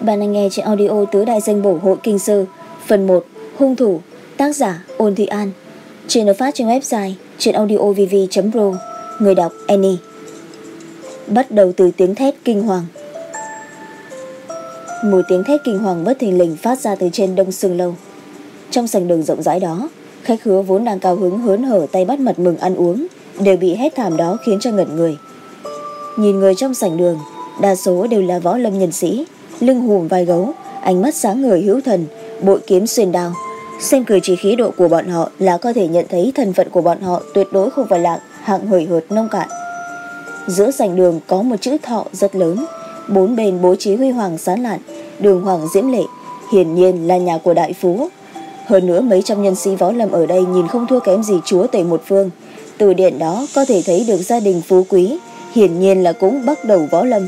Bạn đang nghe trên audio tứ đại danh bổ hội kinh sư, Phần 1 Hung thủ, Tác giả, Ôn Thị An. Trên được phát trên website trên audiovv.pro Người đọc, Annie. Bắt đầu từ tiếng thét kinh hoàng. Một tiếng thét kinh hoàng bất thình lình phát ra từ trên đông sương lâu. Trong sảnh đường rộng rãi đó, Khách hứa vốn đang cao hứng hớn hở tay bắt mật mừng ăn uống, Đều bị hét thảm đó khiến cho ngẩn người. Nhìn người trong sảnh đường, Đa số đều là võ lâm nhân sĩ. Lưng hùm vai gấu Ánh mắt sáng người hữu thần Bội kiếm xuyên đao Xem cử chỉ khí độ của bọn họ là có thể nhận thấy thân phận của bọn họ tuyệt đối không phải là hạng hời hợt nông cạn. Giữa sảnh đường có một chữ thọ rất lớn, bốn bên bố trí huy hoàng sán lạn, đường hoàng diễm lệ, hiển nhiên là nhà của đại phú. Hơn nữa mấy trăm nhân sĩ võ lâm ở đây nhìn không thua kém gì chúa tể một phương. Từ điện đó có thể thấy được gia đình phú quý, hiển nhiên là cũng bắt đầu võ lâm.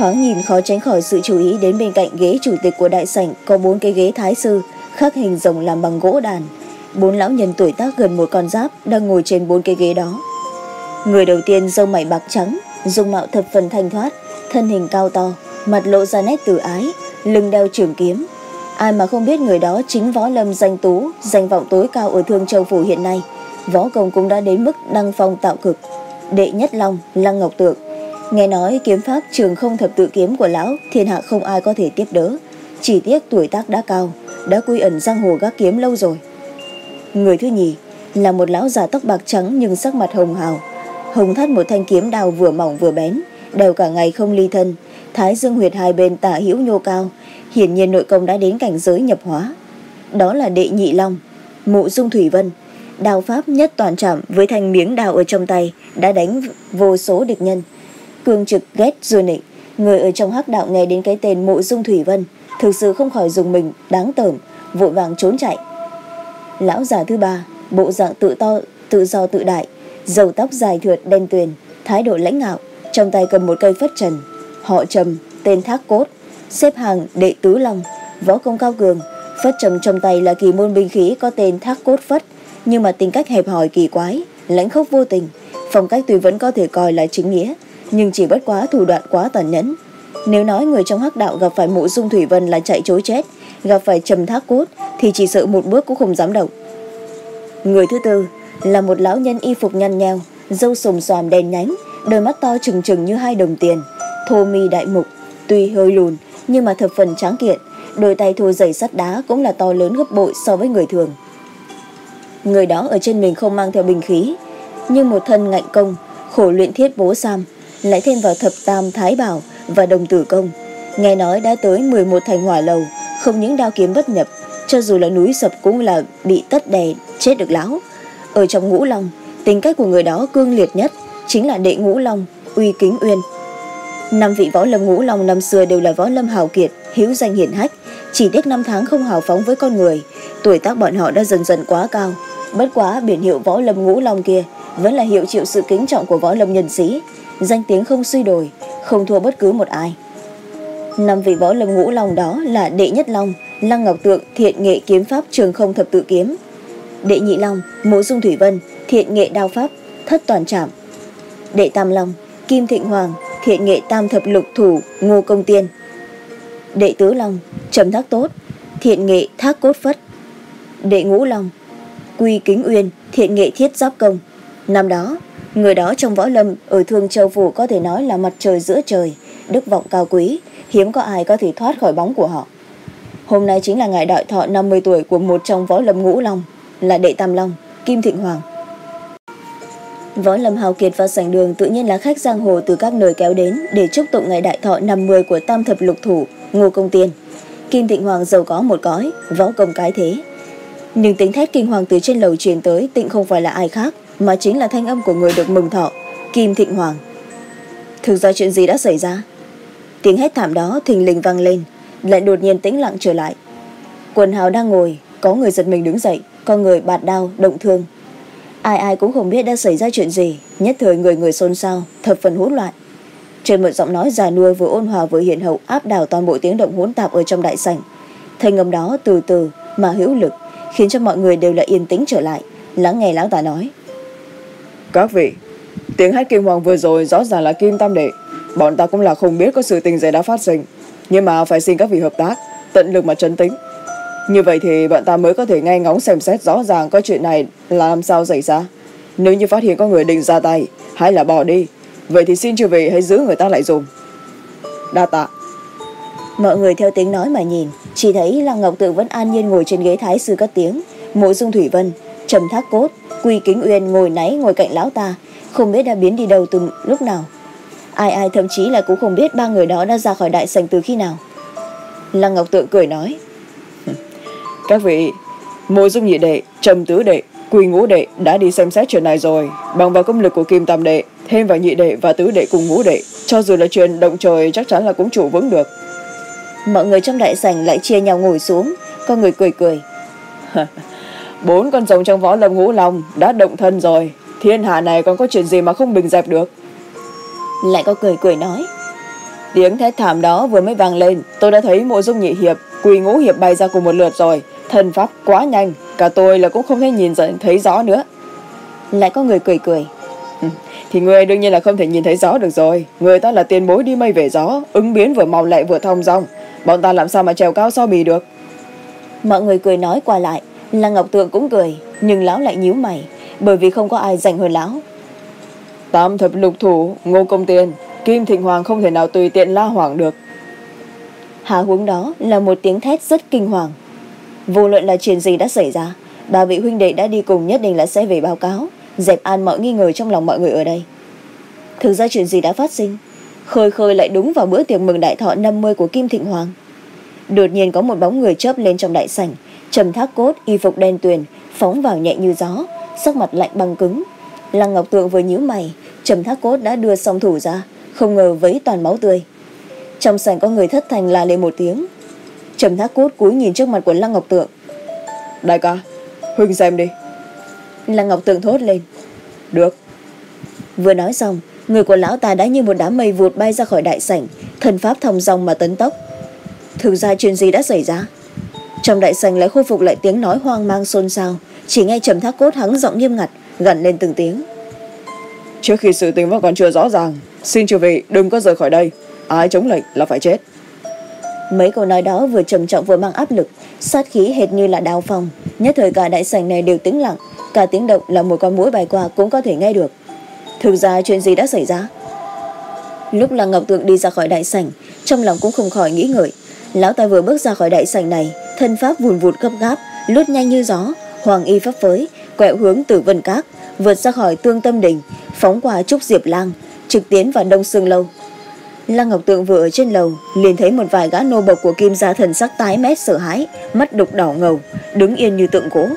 Thoáng nhìn khó tránh khỏi sự chú ý đến bên cạnh ghế chủ tịch của đại sảnh có bốn cái ghế thái sư, khắc hình rồng làm bằng gỗ đàn. Bốn lão nhân tuổi tác gần một con giáp đang ngồi trên bốn cái ghế đó. Người đầu tiên dâu mày bạc trắng, dung mạo thập phần thanh thoát, thân hình cao to, mặt lộ ra nét tử ái, lưng đeo trường kiếm. Ai mà không biết người đó chính võ lâm danh tú, danh vọng tối cao ở Thương Châu Phủ hiện nay. Võ công cũng đã đến mức đăng phong tạo cực. Đệ Nhất Long, Lăng Ngọc Tượng. Nghe nói kiếm pháp trường không thập tự kiếm của lão, thiên hạ không ai có thể tiếp đỡ. Chỉ tiếc tuổi tác đã cao, đã quy ẩn giang hồ gác kiếm lâu rồi. Người thứ nhì là một lão già tóc bạc trắng nhưng sắc mặt hồng hào. Hồng thắt một thanh kiếm đào vừa mỏng vừa bén, đều cả ngày không ly thân. Thái dương huyệt hai bên tả hữu nhô cao, hiển nhiên nội công đã đến cảnh giới nhập hóa. Đó là đệ nhị long, mộ dung thủy vân. Đào pháp nhất toàn trảm với thanh miếng đào ở trong tay đã đánh vô số địch nhân. Cương trực ghét rồi nịnh, người ở trong hắc đạo nghe đến cái tên mộ dung thủy vân thực sự không khỏi dùng mình đáng tởm vội vàng trốn chạy. Lão già thứ ba bộ dạng tự to tự do tự đại dầu tóc dài thượt đen tuyền thái độ lãnh ngạo trong tay cầm một cây phất trần. Họ trầm tên thác cốt xếp hàng đệ tứ long võ công cao cường. Phất trầm trong tay là kỳ môn binh khí có tên thác cốt phất nhưng mà tính cách hẹp hòi kỳ quái lãnh khốc vô tình. Phong cách tuy vẫn có thể coi là chính nghĩa nhưng chỉ bất quá thủ đoạn quá tàn nhẫn. Nếu nói người trong hắc đạo gặp phải mộ dung thủy vân là chạy chối chết, gặp phải trầm thác cốt thì chỉ sợ một bước cũng không dám động. Người thứ tư là một lão nhân y phục nhăn nheo dâu sồm xoàm đèn nhánh, đôi mắt to trừng trừng như hai đồng tiền, thô mi đại mục, tuy hơi lùn nhưng mà thập phần tráng kiện, đôi tay thô dày sắt đá cũng là to lớn gấp bội so với người thường. Người đó ở trên mình không mang theo bình khí, nhưng một thân ngạnh công, khổ luyện thiết bố sam lại thêm vào thập tam thái bảo và đồng tử công. Nghe nói đã tới 11 thành hỏa lầu, không những đao kiếm bất nhập, cho dù là núi sập cũng là bị tất đè chết được lão. Ở trong ngũ long, tính cách của người đó cương liệt nhất chính là đệ ngũ long, uy kính uyên. Năm vị võ lâm ngũ long năm xưa đều là võ lâm hào kiệt hiếu danh hiển hách, chỉ tiếc năm tháng không hào phóng với con người. Tuổi tác bọn họ đã dần dần quá cao, bất quá biển hiệu võ lâm ngũ long kia vẫn là hiệu chịu sự kính trọng của võ lâm nhân sĩ danh tiếng không suy đổi, không thua bất cứ một ai. Năm vị võ lâm ngũ long đó là đệ nhất long, lăng ngọc tượng, thiện nghệ kiếm pháp trường không thập tự kiếm. Đệ nhị long, mộ dung thủy vân, thiện nghệ đao pháp, thất toàn trảm đệ tam long, kim thịnh hoàng, thiện nghệ tam thập lục thủ, ngô công tiên. Đệ tứ long, trầm thác tốt, thiện nghệ thác cốt phất. Đệ ngũ long, quy kính uyên, thiện nghệ thiết giáp công. Năm đó người đó trong võ lâm, ở thương châu phủ có thể nói là mặt trời giữa trời, đức vọng cao quý, hiếm có ai có thể thoát khỏi bóng của họ. Hôm nay chính là ngày đại thọ 50 tuổi của một trong võ lâm ngũ long, là đệ tam long, kim thịnh hoàng. Võ lâm hào kiệt và sảnh đường tự nhiên là khách giang hồ từ các nơi kéo đến để chúc tụng ngày đại thọ 50 của tam thập lục thủ, ngô công tiên. Kim thịnh hoàng giàu có một cõi, võ công cái thế. Nhưng tính thét kinh hoàng từ trên lầu truyền tới, tịnh không phải là ai khác mà chính là thanh âm của người được mừng thọ, kim thịnh hoàng. Thực ra chuyện gì đã xảy ra? Tiếng hét thảm đó thình lình vang lên, lại đột nhiên tĩnh lặng trở lại. Quần hào đang ngồi, có người giật mình đứng dậy, có người bạt đau động thương. Ai ai cũng không biết đã xảy ra chuyện gì, nhất thời người người xôn xao, thập phần hỗn loạn. Trên một giọng nói già nua vừa ôn hòa vừa hiện hậu, áp đảo toàn bộ tiếng động hỗn tạp ở trong đại sảnh. Thanh âm đó từ từ mà hữu lực, khiến cho mọi người đều là yên tĩnh trở lại, lắng nghe lão ta nói các vị, tiếng hát kim hoàng vừa rồi rõ ràng là kim tam đệ. Bọn ta cũng là không biết có sự tình gì đã phát sinh, nhưng mà phải xin các vị hợp tác, tận lực mà trấn tính như vậy thì bọn ta mới có thể nghe ngóng xem xét rõ ràng có chuyện này là làm sao xảy ra. Nếu như phát hiện có người định ra tay hay là bỏ đi. Vậy thì xin chư vị hãy giữ người ta lại dùng đa tạ. Mọi người theo tiếng nói mà nhìn, chỉ thấy là ngọc tự vẫn an nhiên ngồi trên ghế thái sư cất tiếng. Mộ dung thủy vân trầm thác cốt quy kính uyên ngồi náy ngồi cạnh lão ta không biết đã biến đi đâu từ lúc nào. Ai ai thậm chí là cũng không biết ba người đó đã ra khỏi đại sành từ khi nào. Lăng ngọc tượng cười nói các vị mộ dung nhị đệ trầm tứ đệ quy ngũ đệ đã đi xem xét chuyện này rồi. Bằng vào công lực của kim tam đệ thêm vào nhị đệ và tứ đệ cùng ngũ đệ cho dù là chuyện động trời chắc chắn là cũng trụ vững được. Mọi người trong đại sảnh lại chia nhau ngồi xuống có người cười cười bốn con rồng trong võ lâm ngũ long đã động thân rồi. Thiên hạ này còn có chuyện gì mà không bình dẹp được? Lại có cười cười nói. Tiếng thét thảm đó vừa mới vang lên tôi đã thấy mộ dung nhị hiệp quỳ ngũ hiệp bay ra cùng một lượt rồi. Thần pháp quá nhanh cả tôi là cũng không thể nhìn thấy rõ nữa. Lại có người cười cười. Thì người đương nhiên là không thể nhìn thấy rõ được rồi. Người ta là tiền bối đi mây về gió ứng biến vừa mau lẹ vừa thông dong. Bọn ta làm sao mà trèo cao so bì được? Mọi người cười nói qua lại là ngọc tượng cũng cười nhưng lão lại nhíu mày bởi vì không có ai dành hơn lão. Tam thập lục thủ ngô công tiền kim thịnh hoàng không thể nào tùy tiện la hoảng được. Hạ huống đó là một tiếng thét rất kinh hoàng. Vô luận là chuyện gì đã xảy ra ba vị huynh đệ đã đi cùng nhất định là sẽ về báo cáo dẹp an mọi nghi ngờ trong lòng mọi người ở đây. Thực ra chuyện gì đã phát sinh khơi khơi lại đúng vào bữa tiệc mừng đại thọ năm mươi của kim thịnh hoàng. Đột nhiên có một bóng người chớp lên trong đại sảnh trầm thác cốt y phục đen tuyền phóng vào nhẹ như gió sắc mặt lạnh băng cứng. Lăng ngọc tượng vừa nhíu mày trầm thác cốt đã đưa song thủ ra không ngờ vấy toàn máu tươi. Trong sảnh có người thất thành la lên một tiếng. Trầm thác cốt cúi nhìn trước mặt của lăng ngọc tượng. Đại ca huynh xem đi. Lăng ngọc tượng thốt lên. Được. Vừa nói xong người của lão ta đã như một đám mây vụt bay ra khỏi đại sảnh thần pháp thong dong mà tấn tốc. Thực ra chuyện gì đã xảy ra trong đại sảnh lại khôi phục lại tiếng nói hoang mang xôn xao. Chỉ nghe trầm thác cốt hắng giọng nghiêm ngặt gằn lên từng tiếng. Trước khi sự tình vẫn còn chưa rõ ràng xin chư vị đừng có rời khỏi đây. Ai chống lệnh là phải chết. Mấy câu nói đó vừa trầm trọng vừa mang áp lực sát khí hệt như là đào phong. Nhất thời cả đại sảnh này đều tĩnh lặng cả tiếng động là một con mũi bay qua cũng có thể nghe được. Thực ra chuyện gì đã xảy ra? Lúc là ngọc tượng đi ra khỏi đại sảnh trong lòng cũng không khỏi nghĩ ngợi. Lão ta vừa bước ra khỏi đại sảnh này thân pháp vùn vụt gấp gáp, lướt nhanh như gió. Hoàng y pháp phới quẹo hướng từ vân cát vượt ra khỏi tương tâm đình phóng qua trúc diệp lang, trực tiến vào đông sương lâu. Lăng ngọc tượng vừa ở trên lầu, liền thấy một vài gã nô bộc của kim gia thần sắc tái mét sợ hãi, mắt đục đỏ ngầu, đứng yên như tượng gỗ.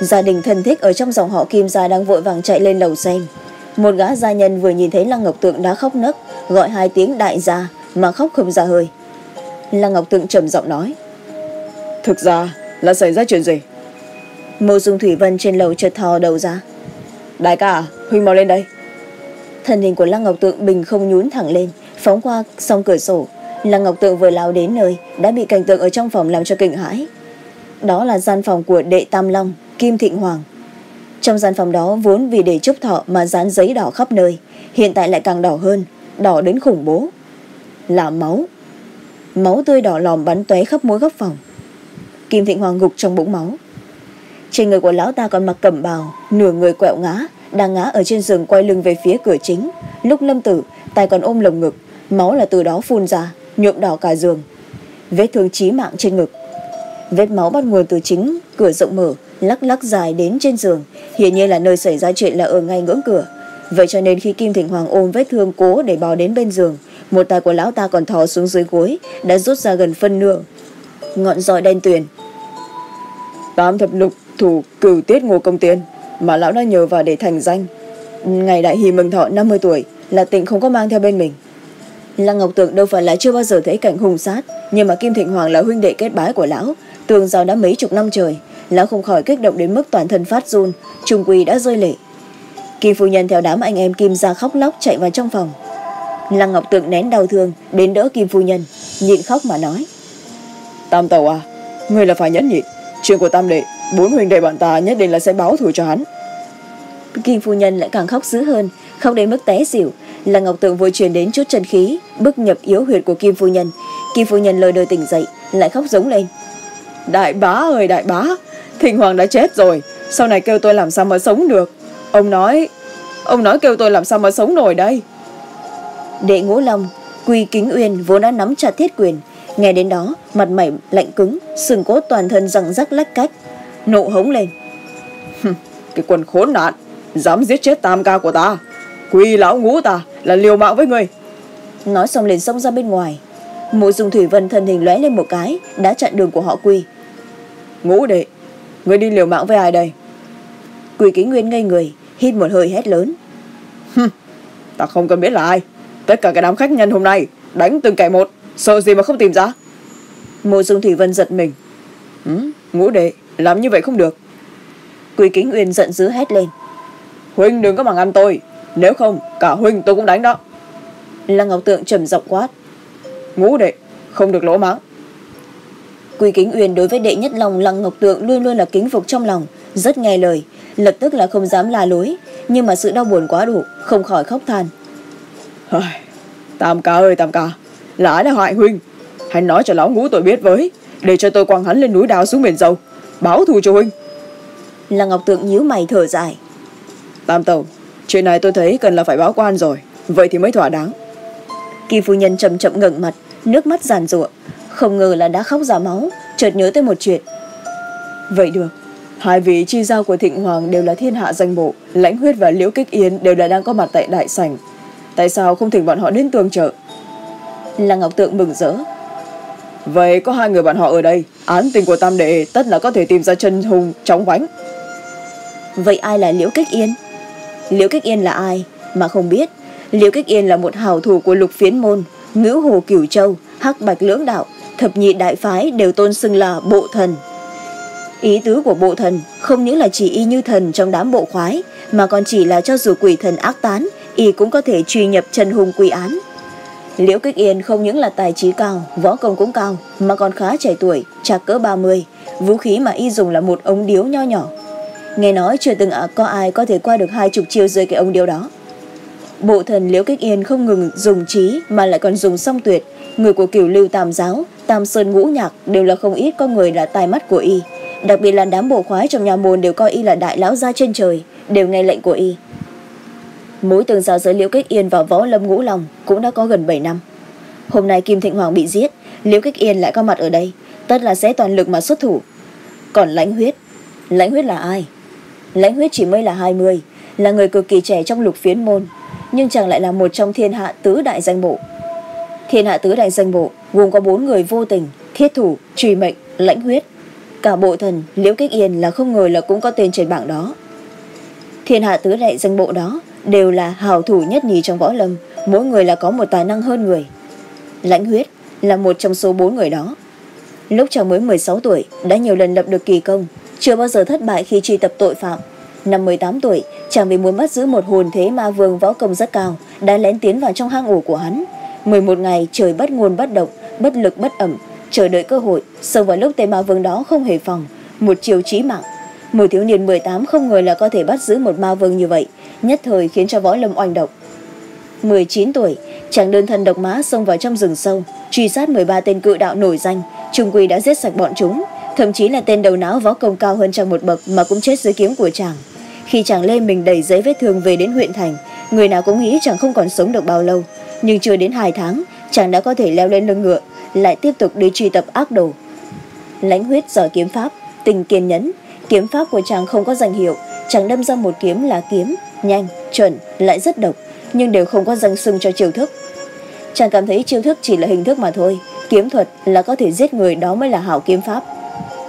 Gia đình thân thích ở trong dòng họ kim gia đang vội vàng chạy lên lầu xem. Một gã gia nhân vừa nhìn thấy lăng ngọc tượng đã khóc nấc, gọi hai tiếng đại gia mà khóc không ra hơi. Lăng ngọc tượng trầm giọng nói thực ra là xảy ra chuyện gì? Mộ dung thủy vân trên lầu chợt thò đầu ra. Đại ca huynh mau lên đây. Thân hình của lăng ngọc tượng bình không nhún thẳng lên phóng qua song cửa sổ. Lăng ngọc tượng vừa lao đến nơi đã bị cảnh tượng ở trong phòng làm cho kinh hãi. Đó là gian phòng của đệ tam long kim thịnh hoàng. Trong gian phòng đó vốn vì để chúc thọ mà dán giấy đỏ khắp nơi hiện tại lại càng đỏ hơn đỏ đến khủng bố. Là máu. Máu tươi đỏ lòm bắn tóe khắp mỗi góc phòng kim thịnh hoàng gục trong bụng máu. Trên người của lão ta còn mặc cẩm bào, nửa người quẹo ngã, đang ngã ở trên giường quay lưng về phía cửa chính. Lúc lâm tử, tay còn ôm lồng ngực, máu là từ đó phun ra, nhuộm đỏ cả giường. Vết thương chí mạng trên ngực. Vết máu bắt nguồn từ chính cửa rộng mở, lắc lắc dài đến trên giường. Hiển nhiên là nơi xảy ra chuyện là ở ngay ngưỡng cửa. Vậy cho nên khi kim thịnh hoàng ôm vết thương cố để bò đến bên giường, một tay của lão ta còn thò xuống dưới gối, đã rút ra gần phân nửa. Ngọn giỏi đen tuyền tám thập lục thủ cửu tiết ngô công tiên mà lão đã nhờ vào để thành danh. Ngày đại hỷ mừng thọ năm mươi tuổi là tịnh không có mang theo bên mình. Lăng ngọc tượng đâu phải là chưa bao giờ thấy cảnh hùng sát, nhưng mà kim thịnh hoàng là huynh đệ kết bái của lão, tường giao đã mấy chục năm trời, lão không khỏi kích động đến mức toàn thân phát run, trung quy đã rơi lệ. Kim phu nhân theo đám anh em kim ra khóc lóc chạy vào trong phòng. Lăng ngọc tượng nén đau thương, đến đỡ kim phu nhân, nhịn khóc mà nói, tam tàu à người là phải nhẫn nhịn chuyện của tam đệ bốn huynh đệ bọn ta nhất định là sẽ báo thù cho hắn. Kim phu nhân lại càng khóc dữ hơn khóc đến mức té xỉu. Là ngọc tượng vội truyền đến chút chân khí bức nhập yếu huyệt của kim phu nhân. Kim phu nhân lờ đờ tỉnh dậy lại khóc giống lên. Đại bá ơi đại bá thịnh hoàng đã chết rồi. Sau này kêu tôi làm sao mà sống được? Ông nói ông nói kêu tôi làm sao mà sống nổi đây? Đệ ngũ long quy kính uyên vốn đã nắm chặt thiết quyền nghe đến đó mặt mày lạnh cứng sừng cốt toàn thân răng rắc lách cách. Nộ hống lên. Cái quần khốn nạn dám giết chết tam ca của ta. Quy lão ngũ ta là liều mạng với người. Nói xong liền xông ra bên ngoài. Mộ dùng thủy vân thân hình lóe lên một cái đã chặn đường của họ quy. Ngũ đệ người đi liều mạng với ai đây? Quỳ kính nguyên ngây người hít một hơi hét lớn. Ta không cần biết là ai. Tất cả cái đám khách nhân hôm nay đánh từng kẻ một sợ gì mà không tìm ra? Mộ dung thủy vân giật mình. Ừ, ngũ đệ làm như vậy không được. Quỳ kính uyên giận dữ hét lên. Huynh đừng có mà ngăn tôi. Nếu không cả huynh tôi cũng đánh đó. Lăng ngọc tượng trầm giọng quát. Ngũ đệ không được lỗ mắng quy kính uyên đối với đệ nhất lòng lăng ngọc tượng luôn luôn là kính phục trong lòng rất nghe lời lập tức là không dám la lối nhưng mà sự đau buồn quá đủ không khỏi khóc than. Tam ca ơi tam ca là ai đã hại huynh hãy nói cho lão ngũ tôi biết với để cho tôi quăng hắn lên núi đào xuống biển dâu báo thù cho huynh lăng ngọc tượng nhíu mày thở dài. Tam tàu chuyện này tôi thấy cần là phải báo quan rồi vậy thì mới thỏa đáng. Kỳ phu nhân chậm chậm ngẩng mặt nước mắt giàn giụa. Không ngờ là đã khóc ra máu chợt nhớ tới một chuyện. Vậy được hai vị chi giao của thịnh hoàng đều là thiên hạ danh bộ lãnh huyết và liễu kích yên đều là đang có mặt tại đại sảnh. Tại sao không thỉnh bọn họ đến tương trợ là ngọc tượng mừng rỡ. Vậy có hai người bạn họ ở đây, án tình của tam đệ tất là có thể tìm ra chân hùng chóng vánh. Vậy ai là liễu kích yên? Liễu kích yên là ai mà không biết? Liễu kích yên là một hảo thủ của lục phiến môn, ngữ hồ cửu châu, hắc bạch lưỡng đạo, thập nhị đại phái đều tôn xưng là bộ thần. Ý tứ của bộ thần không những là chỉ y như thần trong đám bộ khoái, mà còn chỉ là cho dù quỷ thần ác tán, y cũng có thể truy nhập chân hùng quỷ án liễu kích yên không những là tài trí cao, võ công cũng cao, mà còn khá trẻ tuổi chạc cỡ ba mươi. Vũ khí mà y dùng là một ống điếu nho nhỏ. Nghe nói chưa từng có ai có thể qua được hai chục chiêu dưới cái ống điếu đó. Bộ thần liễu kích yên không ngừng dùng trí mà lại còn dùng song tuyệt. Người của cửu lưu tam giáo, tam sơn ngũ nhạc đều là không ít có người là tai mắt của y. Đặc biệt là đám bộ khoái trong nhà môn đều coi y là đại lão gia trên trời, đều nghe lệnh của y mối tương giao giữa liễu kích yên và võ lâm ngũ lòng cũng đã có gần bảy năm. Hôm nay kim thịnh hoàng bị giết, liễu kích yên lại có mặt ở đây, tất là sẽ toàn lực mà xuất thủ. Còn lãnh huyết? Lãnh huyết là ai? Lãnh huyết chỉ mới là hai mươi, là người cực kỳ trẻ trong lục phiến môn, nhưng chàng lại là một trong thiên hạ tứ đại danh bộ. Thiên hạ tứ đại danh bộ, gồm có bốn người vô tình, thiết thủ, trùy mệnh, lãnh huyết. Cả bộ thần liễu kích yên là không ngờ là cũng có tên trên bảng đó. Thiên hạ tứ đại danh bộ đó đều là hào thủ nhất nhì trong võ lâm, mỗi người là có một tài năng hơn người. Lãnh huyết là một trong số bốn người đó. Lúc chàng mới 16 tuổi, đã nhiều lần lập được kỳ công, chưa bao giờ thất bại khi truy tập tội phạm. Năm 18 tuổi, chàng vì muốn bắt giữ một hồn thế ma vương võ công rất cao, đã lén tiến vào trong hang ổ của hắn. 11 ngày, trời bất nguồn bất động bất lực bất ẩm, chờ đợi cơ hội sâu vào lúc tên ma vương đó không hề phòng, một chiều chí mạng. Một thiếu niên 18 không ngờ là có thể bắt giữ một ma vương như vậy nhất thời khiến cho võ lâm oanh động 19 tuổi, chàng đơn thân độc mã xông vào trong rừng sâu, truy sát 13 tên cự đạo nổi danh, trung quy đã giết sạch bọn chúng, thậm chí là tên đầu não võ công cao hơn chàng một bậc mà cũng chết dưới kiếm của chàng. Khi chàng lê mình đầy giấy vết thương về đến huyện thành, người nào cũng nghĩ chàng không còn sống được bao lâu. Nhưng chưa đến hai tháng, chàng đã có thể leo lên lưng ngựa, lại tiếp tục đi truy tập ác đồ. Lãnh huyết giỏi kiếm pháp, tình kiên nhẫn, kiếm pháp của chàng không có danh hiệu, chàng đâm ra một kiếm là kiếm nhanh, chuẩn, lại rất độc, nhưng đều không có danh sưng cho chiêu thức. Chàng cảm thấy chiêu thức chỉ là hình thức mà thôi, kiếm thuật là có thể giết người đó mới là hảo kiếm pháp.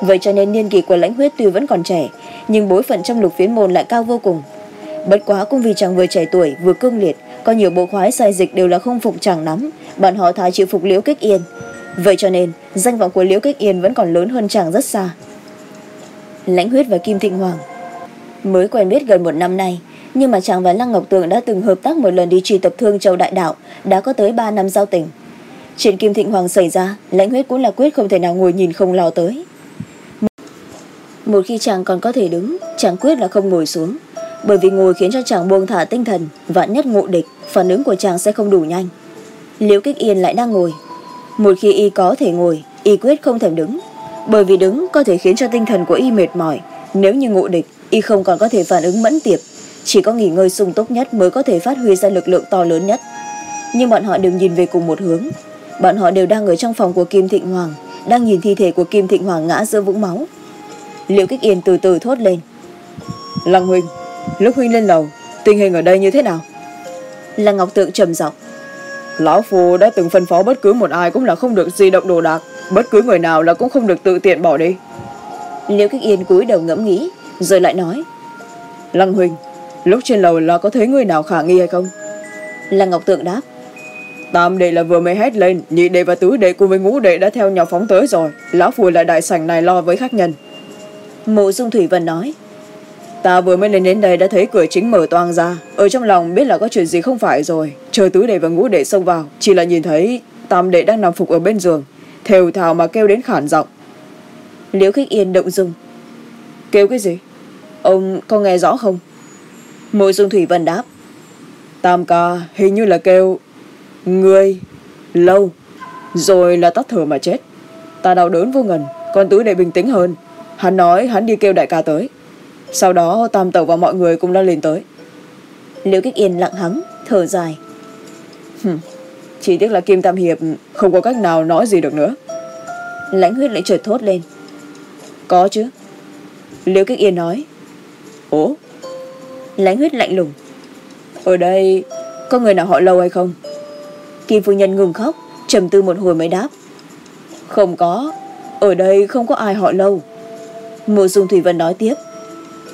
Vậy cho nên niên kỳ của lãnh huyết tuy vẫn còn trẻ, nhưng bối phận trong lục phiến môn lại cao vô cùng. Bất quá cũng vì chàng vừa trẻ tuổi, vừa cương liệt, có nhiều bộ khoái sai dịch đều là không phục chàng lắm, bọn họ thà chịu phục liễu kích yên. Vậy cho nên, danh vọng của liễu kích yên vẫn còn lớn hơn chàng rất xa. Lãnh huyết và kim thịnh hoàng, mới quen biết gần một năm nay nhưng mà chàng và lăng ngọc tường đã từng hợp tác một lần đi truy tập thương châu đại đạo, đã có tới ba năm giao tình. Chuyện kim thịnh hoàng xảy ra, lãnh huyết cũng là quyết không thể nào ngồi nhìn không lo tới. Một khi chàng còn có thể đứng, chàng quyết là không ngồi xuống. Bởi vì ngồi khiến cho chàng buông thả tinh thần, vạn nhất ngộ địch, phản ứng của chàng sẽ không đủ nhanh. Liễu kích yên lại đang ngồi. Một khi y có thể ngồi, y quyết không thèm đứng. Bởi vì đứng có thể khiến cho tinh thần của y mệt mỏi. Nếu như ngộ địch, y không còn có thể phản ứng mẫn tiệp chỉ có nghỉ ngơi sung túc nhất mới có thể phát huy ra lực lượng to lớn nhất. Nhưng bọn họ đều nhìn về cùng một hướng. Bọn họ đều đang ở trong phòng của kim thịnh hoàng đang nhìn thi thể của kim thịnh hoàng ngã giữa vũng máu. Liệu kích yên từ từ thốt lên. Lăng huynh lúc huynh lên lầu tình hình ở đây như thế nào? Lăng ngọc tượng trầm giọng. Lão phu đã từng phân phó bất cứ một ai cũng là không được di động đồ đạc bất cứ người nào là cũng không được tự tiện bỏ đi. Liễu kích yên cúi đầu ngẫm nghĩ rồi lại nói. Lăng huynh lúc trên lầu là có thấy người nào khả nghi hay không? Lăng ngọc tượng đáp. Tam đệ là vừa mới hét lên nhị đệ và tứ đệ cùng với ngũ đệ đã theo nhau phóng tới rồi. Lão phu lại đại sảnh này lo với khách nhân. Mộ dung thủy vân nói. Ta vừa mới lên đến đây đã thấy cửa chính mở toang ra. Ở trong lòng biết là có chuyện gì không phải rồi. Chờ tứ đệ và ngũ đệ xông vào chỉ là nhìn thấy tam đệ đang nằm phục ở bên giường thều thào mà kêu đến khản giọng. Liễu khích yên động dung. Kêu cái gì? Ông có nghe rõ không mộ dung thủy vân đáp. Tam ca hình như là kêu người lâu rồi là tắt thở mà chết. Ta đau đớn vô ngần còn tứ đệ bình tĩnh hơn. Hắn nói hắn đi kêu đại ca tới. Sau đó tam tẩu và mọi người cũng đã lên tới. Liễu kích yên lặng hắng thở dài. Hừm, chỉ tiếc là kim tam hiệp không có cách nào nói gì được nữa. Lãnh huyết lại chợt thốt lên. Có chứ. Liễu kích yên nói. Ố lánh huyết lạnh lùng. Ở đây, có người nào họ lâu hay không? Kim phu nhân ngừng khóc, trầm tư một hồi mới đáp. Không có, ở đây không có ai họ lâu. Mộ dung thủy vân nói tiếp.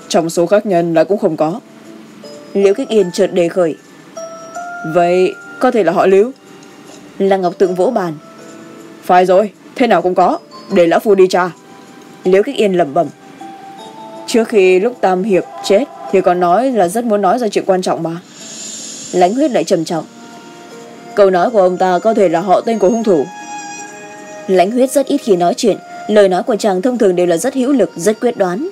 Trong số khách nhân là cũng không có. Liễu kích yên chợt đề khởi. Vậy, có thể là họ liễu? Lăng ngọc tượng vỗ bàn. Phải rồi, thế nào cũng có, để lão phu đi tra liễu kích yên lẩm bẩm. Trước khi lúc tam hiệp chết thì còn nói là rất muốn nói ra chuyện quan trọng mà. Lãnh huyết lại trầm trọng. Câu nói của ông ta có thể là họ tên của hung thủ. Lãnh huyết rất ít khi nói chuyện. Lời nói của chàng thông thường đều là rất hữu lực, rất quyết đoán.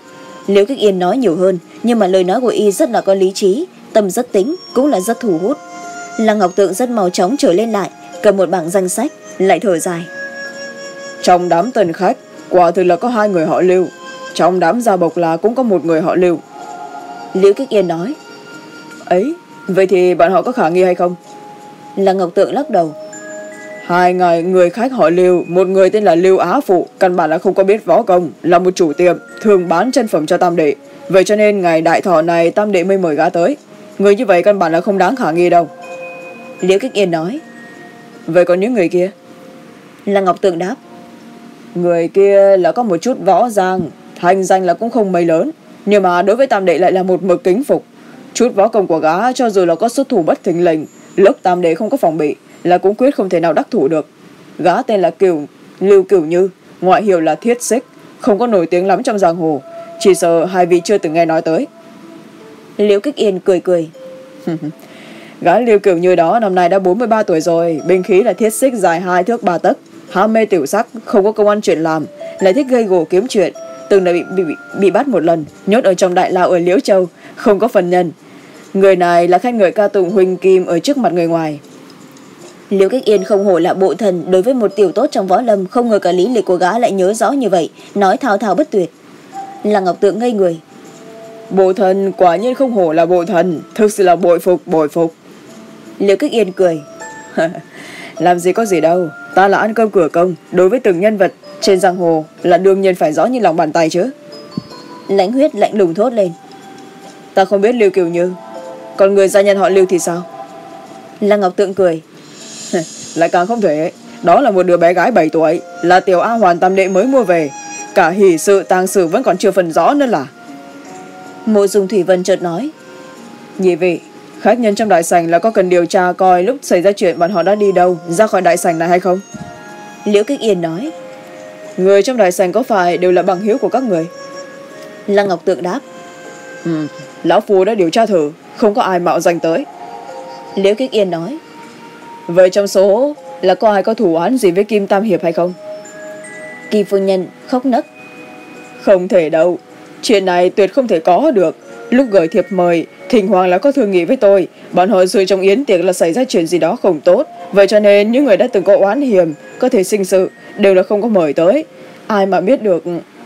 Liễu kích yên nói nhiều hơn, nhưng mà lời nói của y rất là có lý trí, tâm rất tính, cũng là rất thu hút. Lăng ngọc tượng rất mau chóng trở lên lại, cầm một bảng danh sách, lại thở dài. Trong đám tần khách, quả thực là có hai người họ lưu. Trong đám gia bộc là cũng có một người họ lưu liễu kích yên nói. Ấy vậy thì bọn họ có khả nghi hay không? Lăng ngọc tượng lắc đầu. Hai người người khách họ lưu một người tên là lưu á phụ căn bản là không có biết võ công là một chủ tiệm thường bán chân phẩm cho tam đệ. Vậy cho nên ngày đại thọ này tam đệ mới mời gã tới. Người như vậy căn bản là không đáng khả nghi đâu. Liễu kích yên nói. Vậy còn những người kia? Là ngọc tượng đáp. Người kia là có một chút võ giang thành danh là cũng không mấy lớn nhưng mà đối với tam đệ lại là một mực kính phục. Chút võ công của gã cho dù là có xuất thủ bất thình lình lúc tam đệ không có phòng bị là cũng quyết không thể nào đắc thủ được. Gã tên là kiều lưu cửu như ngoại hiệu là thiết xích không có nổi tiếng lắm trong giang hồ chỉ sợ hai vị chưa từng nghe nói tới. Liễu kích yên cười cười. Gã lưu cửu như đó năm nay đã 43 tuổi rồi binh khí là thiết xích dài hai thước ba tấc ham mê tiểu sắc không có công ăn chuyện làm lại thích gây gổ kiếm chuyện từng đã bị, bị, bị, bị bắt một lần nhốt ở trong đại lao ở liễu châu không có phần nhân. Người này là khen ngợi ca tụng huỳnh kim ở trước mặt người ngoài. Liễu kích yên không hổ là bộ thần đối với một tiểu tốt trong võ lâm không ngờ cả lý lịch của gã lại nhớ rõ như vậy nói thao thao bất tuyệt. Là ngọc tượng ngây người. Bộ thần quả nhiên không hổ là bộ thần thực sự là bội phục bội phục. Liễu kích yên cười. làm gì có gì đâu. Ta là ăn cơm cửa công. Đối với từng nhân vật trên giang hồ là đương nhiên phải rõ như lòng bàn tay chứ. Lãnh huyết lạnh lùng thốt lên. Ta không biết lưu kiều như. Còn người gia nhân họ lưu thì sao? Lăng ngọc tượng cười. lại càng không thể. Đó là một đứa bé gái 7 tuổi là tiểu a hoàn tam đệ mới mua về. Cả hỷ sự tang sự vẫn còn chưa phần rõ nữa là. Mộ dung thủy vân chợt nói. Nhị vị khách nhân trong đại sảnh là có cần điều tra coi lúc xảy ra chuyện bọn họ đã đi đâu ra khỏi đại sảnh này hay không? Liễu kích yên nói. Người trong đại sảnh có phải đều là bằng hiếu của các người? Lăng ngọc tượng đáp. Ừ, lão phu đã điều tra thử không có ai mạo danh tới. Liễu kích yên nói. Vậy trong số là có ai có thủ án gì với kim tam hiệp hay không? Kim phu nhân khóc nấc. Không thể đâu chuyện này tuyệt không thể có được. Lúc gửi thiệp mời thỉnh hoàng là có thương nghị với tôi. Bọn họ dự trong yến tiệc là xảy ra chuyện gì đó không tốt. Vậy cho nên những người đã từng có oán hiểm có thể sinh sự đều là không có mời tới. Ai mà biết được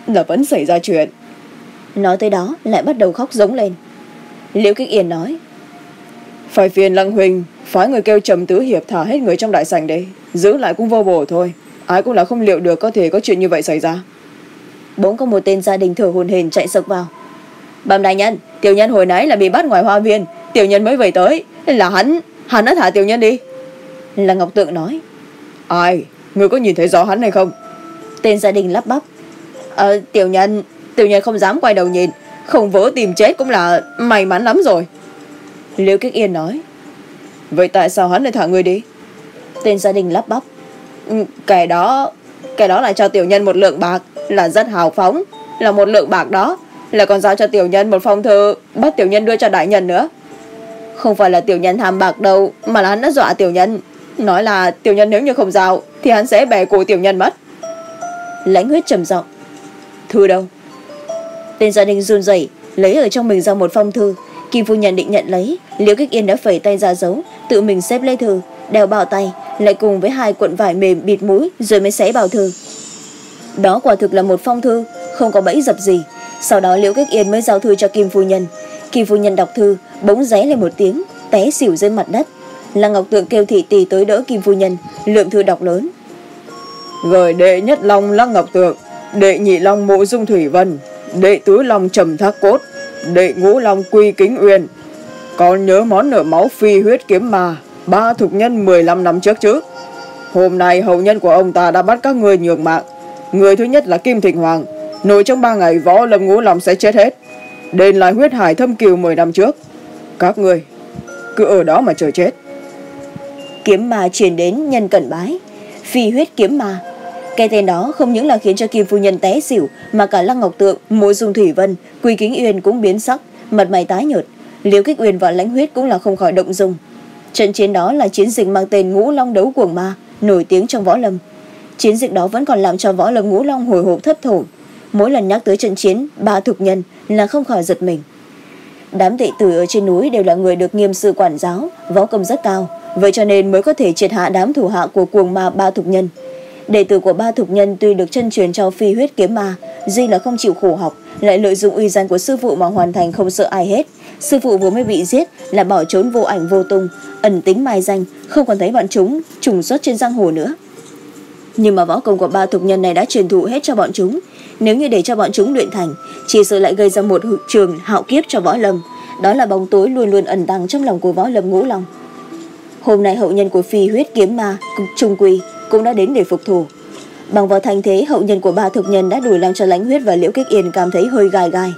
là vẫn xảy ra chuyện. Nói tới đó lại bắt đầu khóc giống lên. Liễu kích yên nói phải phiền lăng huỳnh phái người kêu trầm tứ hiệp thả hết người trong đại sảnh đi giữ lại cũng vô bổ thôi. Ai cũng là không liệu được có thể có chuyện như vậy xảy ra. Bỗng có một tên gia đình thở hồn hển chạy sộc vào bẩm đại nhân tiểu nhân hồi nãy là bị bắt ngoài hoa viên tiểu nhân mới về tới. Là hắn hắn đã thả tiểu nhân đi. Là ngọc tượng nói. Ai người có nhìn thấy rõ hắn hay không? Tên gia đình lắp bắp. Ờ, tiểu nhân tiểu nhân không dám quay đầu nhìn. Không vỡ tìm chết cũng là may mắn lắm rồi. Liễu kích yên nói. Vậy tại sao hắn lại thả người đi? Tên gia đình lắp bắp. Ừ, kẻ đó kẻ đó lại cho tiểu nhân một lượng bạc. Là rất hào phóng. Là một lượng bạc đó lại còn giao cho tiểu nhân một phong thư, bắt tiểu nhân đưa cho đại nhân nữa. Không phải là tiểu nhân tham bạc đâu, mà là hắn đã dọa tiểu nhân. Nói là tiểu nhân nếu như không giao, thì hắn sẽ bẻ cổ tiểu nhân mất. Lãnh huyết trầm giọng. Thư đâu? Tên gia đình run rẩy, lấy ở trong mình ra một phong thư. Kim phu nhân định nhận lấy, liễu kích yên đã phẩy tay ra giấu, tự mình xếp lấy thư, đeo bao tay, lại cùng với hai cuộn vải mềm bịt mũi, rồi mới xé bao thư. Đó quả thực là một phong thư, không có bẫy dập gì sau đó liễu kích yên mới giao thư cho kim phu nhân. Kim phu nhân đọc thư, bỗng ré lên một tiếng, té xỉu dưới mặt đất. Lăng ngọc tượng kêu thị tỷ tới đỡ kim phu nhân, lượng thư đọc lớn. Gửi đệ nhất long lăng ngọc tượng, đệ nhị long mộ dung thủy vân, đệ tứ long trầm thác cốt, đệ ngũ long quy kính uyên. Còn nhớ món nợ máu phi huyết kiếm mà ba thục nhân 15 năm trước chứ? Hôm nay hậu nhân của ông ta đã bắt các người nhường mạng. Người thứ nhất là kim thịnh hoàng nổi trong ba ngày, võ lâm ngũ long sẽ chết hết. Đền lại huyết hải thâm kiều 10 năm trước. Các người, cứ ở đó mà chờ chết. Kiếm ma truyền đến nhân cẩn bái. Phi huyết kiếm ma. Cái tên đó không những là khiến cho kim phu nhân té xỉu, mà cả lăng ngọc tượng mối dung thủy vân quy kính uyên cũng biến sắc, mặt mày tái nhợt. Liễu kích uyên và lãnh huyết cũng là không khỏi động dung. Trận chiến đó là chiến dịch mang tên ngũ long đấu cuồng ma, nổi tiếng trong võ lâm. Chiến dịch đó vẫn còn làm cho võ lâm ngũ long hồi hộp thấp thỏm mỗi lần nhắc tới trận chiến ba thục nhân là không khỏi giật mình. Đám đệ tử ở trên núi đều là người được nghiêm sư quản giáo, võ công rất cao, vậy cho nên mới có thể triệt hạ đám thủ hạ của cuồng ma ba thục nhân. Đệ tử của ba thục nhân tuy được chân truyền cho phi huyết kiếm ma, duy là không chịu khổ học, lại lợi dụng uy danh của sư phụ mà hoàn thành không sợ ai hết. Sư phụ vừa mới bị giết là bỏ trốn vô ảnh vô tung, ẩn tính mai danh, không còn thấy bọn chúng trùng xuất trên giang hồ nữa. Nhưng mà võ công của ba thục nhân này đã truyền thụ hết cho bọn chúng nếu như để cho bọn chúng luyện thành, chỉ sợ lại gây ra một trường hạo kiếp cho võ lâm. Đó là bóng tối luôn luôn ẩn tàng trong lòng của võ lâm ngũ long hôm nay hậu nhân của phi huyết kiếm ma trung quy, cũng đã đến để phục thù. Bằng vào thành thế, hậu nhân của ba thực nhân đã đuổi làm cho lãnh huyết và liễu kích yên cảm thấy hơi gai gai.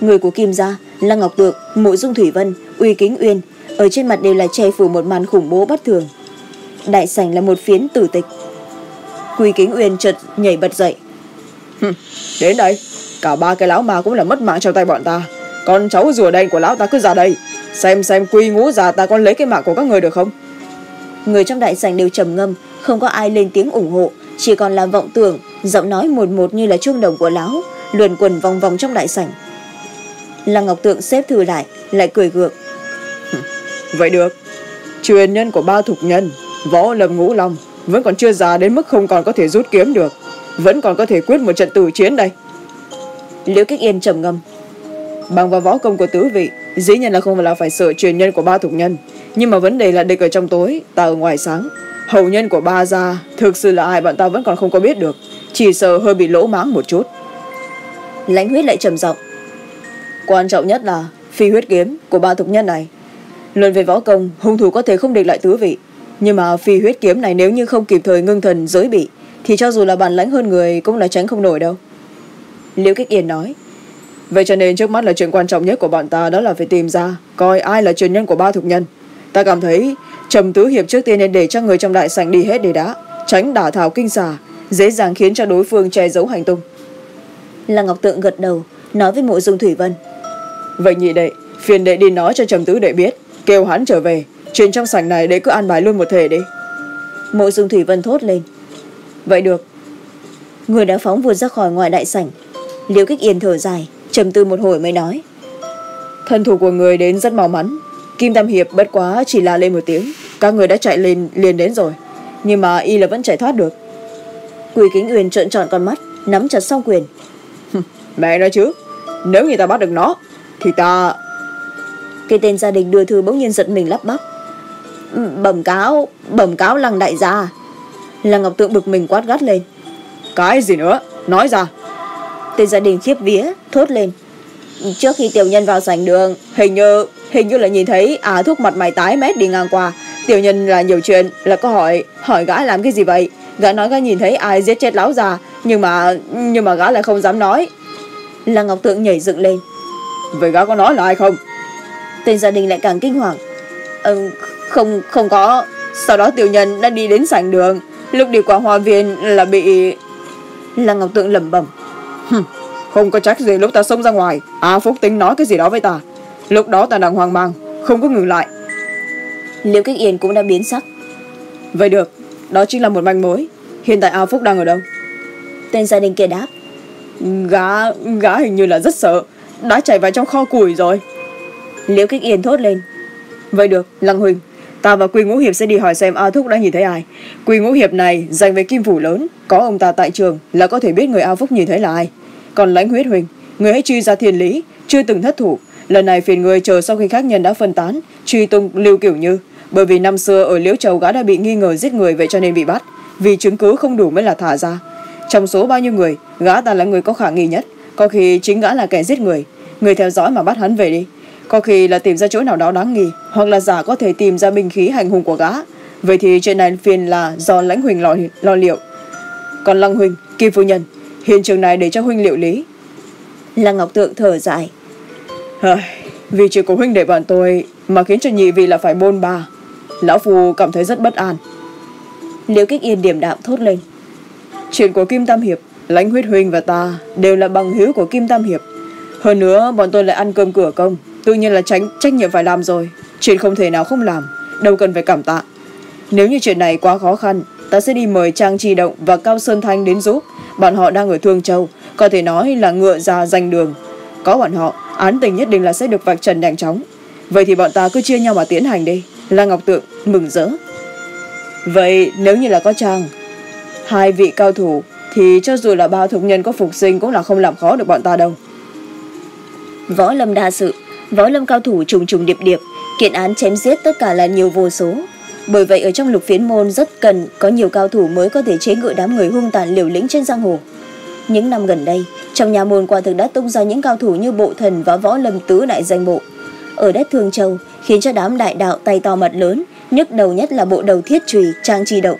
Người của kim gia, lăng ngọc tược, mộ dung thủy vân, uy kính uyên, ở trên mặt đều là che phủ một màn khủng bố bất thường. Đại sảnh là một phiến tử tịch. Quy kính uyên chợt nhảy bật dậy. đến đây cả ba cái lão ma cũng là mất mạng trong tay bọn ta. Con cháu rùa đen của lão ta cứ ra đây xem xem quy ngũ già ta còn lấy cái mạng của các người được không. Người trong đại sảnh đều trầm ngâm không có ai lên tiếng ủng hộ chỉ còn là vọng tưởng giọng nói một một như là chuông đồng của lão luồn quần vòng vòng trong đại sảnh. Lăng ngọc tượng xếp thư lại lại cười gượng. Vậy được. Truyền nhân của ba thục nhân võ lâm ngũ long vẫn còn chưa già đến mức không còn có thể rút kiếm được vẫn còn có thể quyết một trận tử chiến đây. Liễu kích yên trầm ngâm. Bằng vào võ công của tứ vị dĩ nhiên là không phải là phải sợ truyền nhân của ba thục nhân. Nhưng mà vấn đề là địch ở trong tối ta ở ngoài sáng. Hậu nhân của ba gia thực sự là ai bọn ta vẫn còn không có biết được. Chỉ sợ hơi bị lỗ máng một chút. Lãnh huyết lại trầm giọng. Quan trọng nhất là phi huyết kiếm của ba thục nhân này. Luận về võ công hung thủ có thể không địch lại tứ vị. Nhưng mà phi huyết kiếm này nếu như không kịp thời ngưng thần giới bị thì cho dù là bản lãnh hơn người cũng là tránh không nổi đâu. Liễu kích yên nói vậy cho nên trước mắt là chuyện quan trọng nhất của bọn ta đó là phải tìm ra coi ai là truyền nhân của ba thục nhân. Ta cảm thấy trầm tứ hiệp trước tiên nên để cho người trong đại sảnh đi hết để đã tránh đả thảo kinh xà dễ dàng khiến cho đối phương che giấu hành tung. Là ngọc tượng gật đầu nói với mộ dung thủy vân vậy nhị đệ phiền đệ đi nói cho trầm tứ đệ biết kêu hắn trở về chuyện trong sảnh này đệ cứ an bài luôn một thể đi. Mộ dung thủy vân thốt lên vậy được. Người đã phóng vượt ra khỏi ngoài đại sảnh. Liễu kích yên thở dài trầm tư một hồi mới nói. Thân thủ của người đến rất mau mắn. Kim tam hiệp bất quá chỉ là lên một tiếng. Các người đã chạy lên liền đến rồi. Nhưng mà y là vẫn chạy thoát được. Quỳ kính uyên trợn tròn con mắt nắm chặt song quyền. Mẹ nói chứ nếu như ta bắt được nó thì ta cái tên gia đình đưa thư bỗng nhiên giật mình lắp bắp. Bẩm cáo bẩm cáo lăng đại gia lăng ngọc tượng bực mình quát gắt lên. Cái gì nữa? Nói ra. Tên gia đình khiếp vía thốt lên. Trước khi tiểu nhân vào sảnh đường hình như hình như là nhìn thấy à thuốc mặt mày tái mét đi ngang qua. Tiểu nhân là nhiều chuyện là có hỏi hỏi gã làm cái gì vậy? Gã nói gã nhìn thấy ai giết chết lão già nhưng mà nhưng mà gã lại không dám nói. Là ngọc tượng nhảy dựng lên. Vậy gã có nói là ai không? Tên gia đình lại càng kinh hoàng. Ừ, không không có. Sau đó tiểu nhân đã đi đến sảnh đường lúc đi qua hoa viên là bị là ngọc tượng lẩm bẩm. Không có trách gì lúc ta xông ra ngoài. À phúc tính nói cái gì đó với ta. Lúc đó ta đang hoang mang không có ngừng lại. Liễu kích yên cũng đã biến sắc. Vậy được đó chính là một manh mối. Hiện tại a phúc đang ở đâu? Tên gia đình kia đáp. Gã gã hình như là rất sợ. Đã chạy vào trong kho củi rồi. Liễu kích yên thốt lên. Vậy được lăng huỳnh ta và quy ngũ hiệp sẽ đi hỏi xem a thúc đã nhìn thấy ai. Quy ngũ hiệp này dành về kim phủ lớn, có ông ta tại trường là có thể biết người a phúc nhìn thấy là ai. Còn lãnh huyết huỳnh, người hãy truy ra thiên lý, chưa từng thất thủ. Lần này phiền người chờ sau khi khác nhân đã phân tán, truy tung lưu kiểu như. Bởi vì năm xưa ở liễu châu gã đã bị nghi ngờ giết người vậy cho nên bị bắt. Vì chứng cứ không đủ mới là thả ra. Trong số bao nhiêu người, gã ta là người có khả nghi nhất. Có khi chính gã là kẻ giết người. Người theo dõi mà bắt hắn về đi có khi là tìm ra chỗ nào đó đáng nghi hoặc là giả có thể tìm ra binh khí hành hùng của gã. Vậy thì chuyện này phiền là do lãnh huỳnh lo, lo liệu. Còn lăng huỳnh kim phu nhân hiện trường này để cho huynh liệu lý. Lăng ngọc tượng thở dài. Vì chuyện của huynh để bọn tôi mà khiến cho nhị vị là phải bôn ba. Lão phù cảm thấy rất bất an. Liễu kích yên điểm đạm thốt lên. Chuyện của kim tam hiệp lãnh huyết huynh và ta đều là bằng hữu của kim tam hiệp. Hơn nữa bọn tôi lại ăn cơm cửa công tự nhiên là tránh, trách nhiệm phải làm rồi. Chuyện không thể nào không làm. Đâu cần phải cảm tạ. Nếu như chuyện này quá khó khăn, ta sẽ đi mời trang tri động và cao sơn thanh đến giúp. Bọn họ đang ở thương châu, có thể nói là ngựa ra giành đường. Có bọn họ, án tình nhất định là sẽ được vạch trần nhanh chóng. Vậy thì bọn ta cứ chia nhau mà tiến hành đi. La ngọc tượng mừng rỡ. Vậy nếu như là có trang, hai vị cao thủ, thì cho dù là bao thục nhân có phục sinh cũng là không làm khó được bọn ta đâu. Võ lâm đa sự võ lâm cao thủ trùng trùng điệp điệp, kiện án chém giết tất cả là nhiều vô số. Bởi vậy ở trong lục phiến môn rất cần có nhiều cao thủ mới có thể chế ngự đám người hung tàn liều lĩnh trên giang hồ. Những năm gần đây, trong nhà môn quả thực đã tung ra những cao thủ như bộ thần và võ lâm tứ đại danh bộ. Ở đất thương châu, khiến cho đám đại đạo tay to mặt lớn, nhức đầu nhất là bộ đầu thiết trùy trang tri động.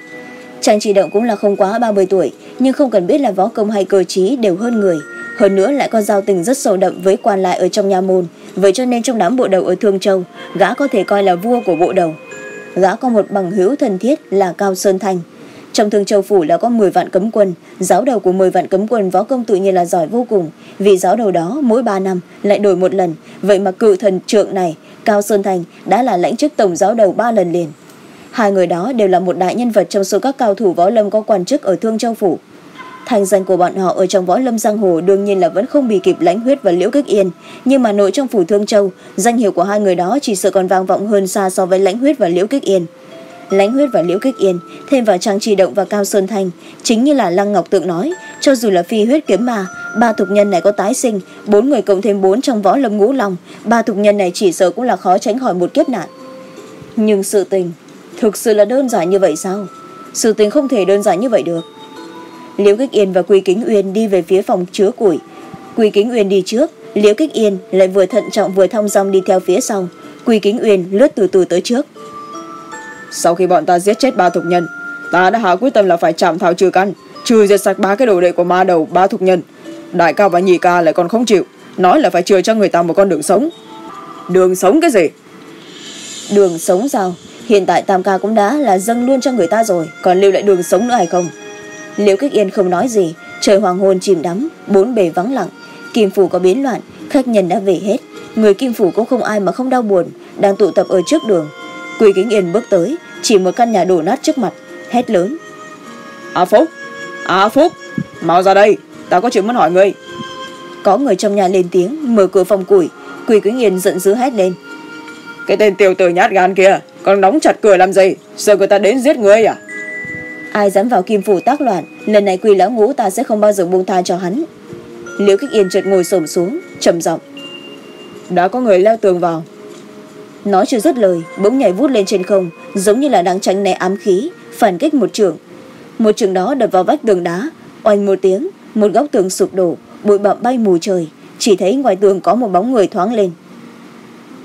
Trang tri động cũng là không quá ba mươi tuổi, nhưng không cần biết là võ công hay cơ trí đều hơn người hơn nữa lại có giao tình rất sâu đậm với quan lại ở trong nhà môn. Vậy cho nên trong đám bộ đầu ở thương châu, gã có thể coi là vua của bộ đầu. Gã có một bằng hữu thân thiết là cao sơn thành. Trong thương châu phủ là có 10 vạn cấm quân. Giáo đầu của 10 vạn cấm quân võ công tự nhiên là giỏi vô cùng. Vì giáo đầu đó, mỗi ba năm lại đổi một lần. Vậy mà cự thần trượng này, cao sơn thành, đã là lãnh chức tổng giáo đầu ba lần liền. Hai người đó đều là một đại nhân vật trong số các cao thủ võ lâm có quan chức ở thương châu phủ thành danh của bọn họ ở trong võ lâm giang hồ đương nhiên là vẫn không bị kịp lãnh huyết và liễu kích yên. Nhưng mà nội trong phủ thương châu, danh hiệu của hai người đó chỉ sợ còn vang vọng hơn xa so với lãnh huyết và liễu kích yên. Lãnh huyết và liễu kích yên, thêm vào trang trì động và cao sơn thanh, chính như là lăng ngọc tượng nói, cho dù là phi huyết kiếm mà ba thục nhân này có tái sinh, bốn người cộng thêm bốn trong võ lâm ngũ long, ba thục nhân này chỉ sợ cũng là khó tránh khỏi một kiếp nạn. Nhưng sự tình thực sự là đơn giản như vậy sao? Sự tình không thể đơn giản như vậy được liễu kích yên và quy kính uyên đi về phía phòng chứa củi. Quy kính uyên đi trước liễu kích yên lại vừa thận trọng vừa thong dong đi theo phía sau. Quy kính uyên lướt từ từ tới trước. Sau khi bọn ta giết chết ba thục nhân ta đã hạ quyết tâm là phải chạm thảo trừ căn trừ diệt sạch ba cái đồ đệ của ma đầu ba thục nhân. Đại ca và nhị ca lại còn không chịu nói là phải chừa cho người ta một con đường sống. Đường sống cái gì? Đường sống sao? Hiện tại tam ca cũng đã là dâng luôn cho người ta rồi còn lưu lại đường sống nữa hay không liễu kích yên không nói gì trời hoàng hôn chìm đắm bốn bề vắng lặng. Kim phủ có biến loạn khách nhân đã về hết. Người kim phủ cũng không ai mà không đau buồn đang tụ tập ở trước đường. Quỳ kính yên bước tới chỉ một căn nhà đổ nát trước mặt hét lớn. A phúc a phúc mau ra đây ta có chuyện muốn hỏi ngươi. Có người trong nhà lên tiếng mở cửa phòng củi. Quỳ kính yên giận dữ hét lên. Cái tên tiểu tử nhát gan kia còn đóng chặt cửa làm gì? Sợ người ta đến giết người à ai dám vào kim phủ tác loạn, lần này quỳ lão ngũ ta sẽ không bao giờ buông tha cho hắn. Liễu kích yên chợt ngồi xổm xuống, trầm giọng. Đã có người leo tường vào. Nói chưa dứt lời, bỗng nhảy vút lên trên không, giống như là đang tránh né ám khí, phản kích một trường. Một trường đó đập vào vách tường đá, oanh một tiếng, một góc tường sụp đổ, bụi bặm bay mù trời, chỉ thấy ngoài tường có một bóng người thoáng lên.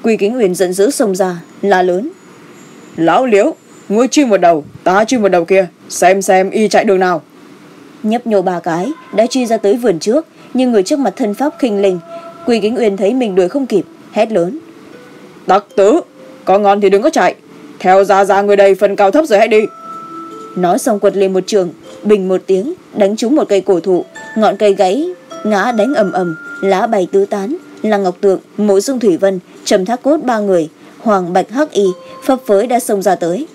Quy kính huyền giận dữ xông ra, la lớn. Lão liễu ngươi truy một đầu ta truy một đầu kia xem xem y chạy đường nào. Nhấp nhô ba cái đã truy ra tới vườn trước nhưng người trước mặt thân pháp khinh linh quy kính uyên thấy mình đuổi không kịp hét lớn. Tặc tứ có ngon thì đừng có chạy theo ra ra người đây phần cao thấp rồi hãy đi. Nói xong quật lên một trường bình một tiếng đánh trúng một cây cổ thụ ngọn cây gãy ngã đánh ầm ầm lá bay tứ tán là ngọc tượng mộ dung thủy vân trầm thác cốt ba người hoàng bạch hắc y phấp phới đã xông ra tới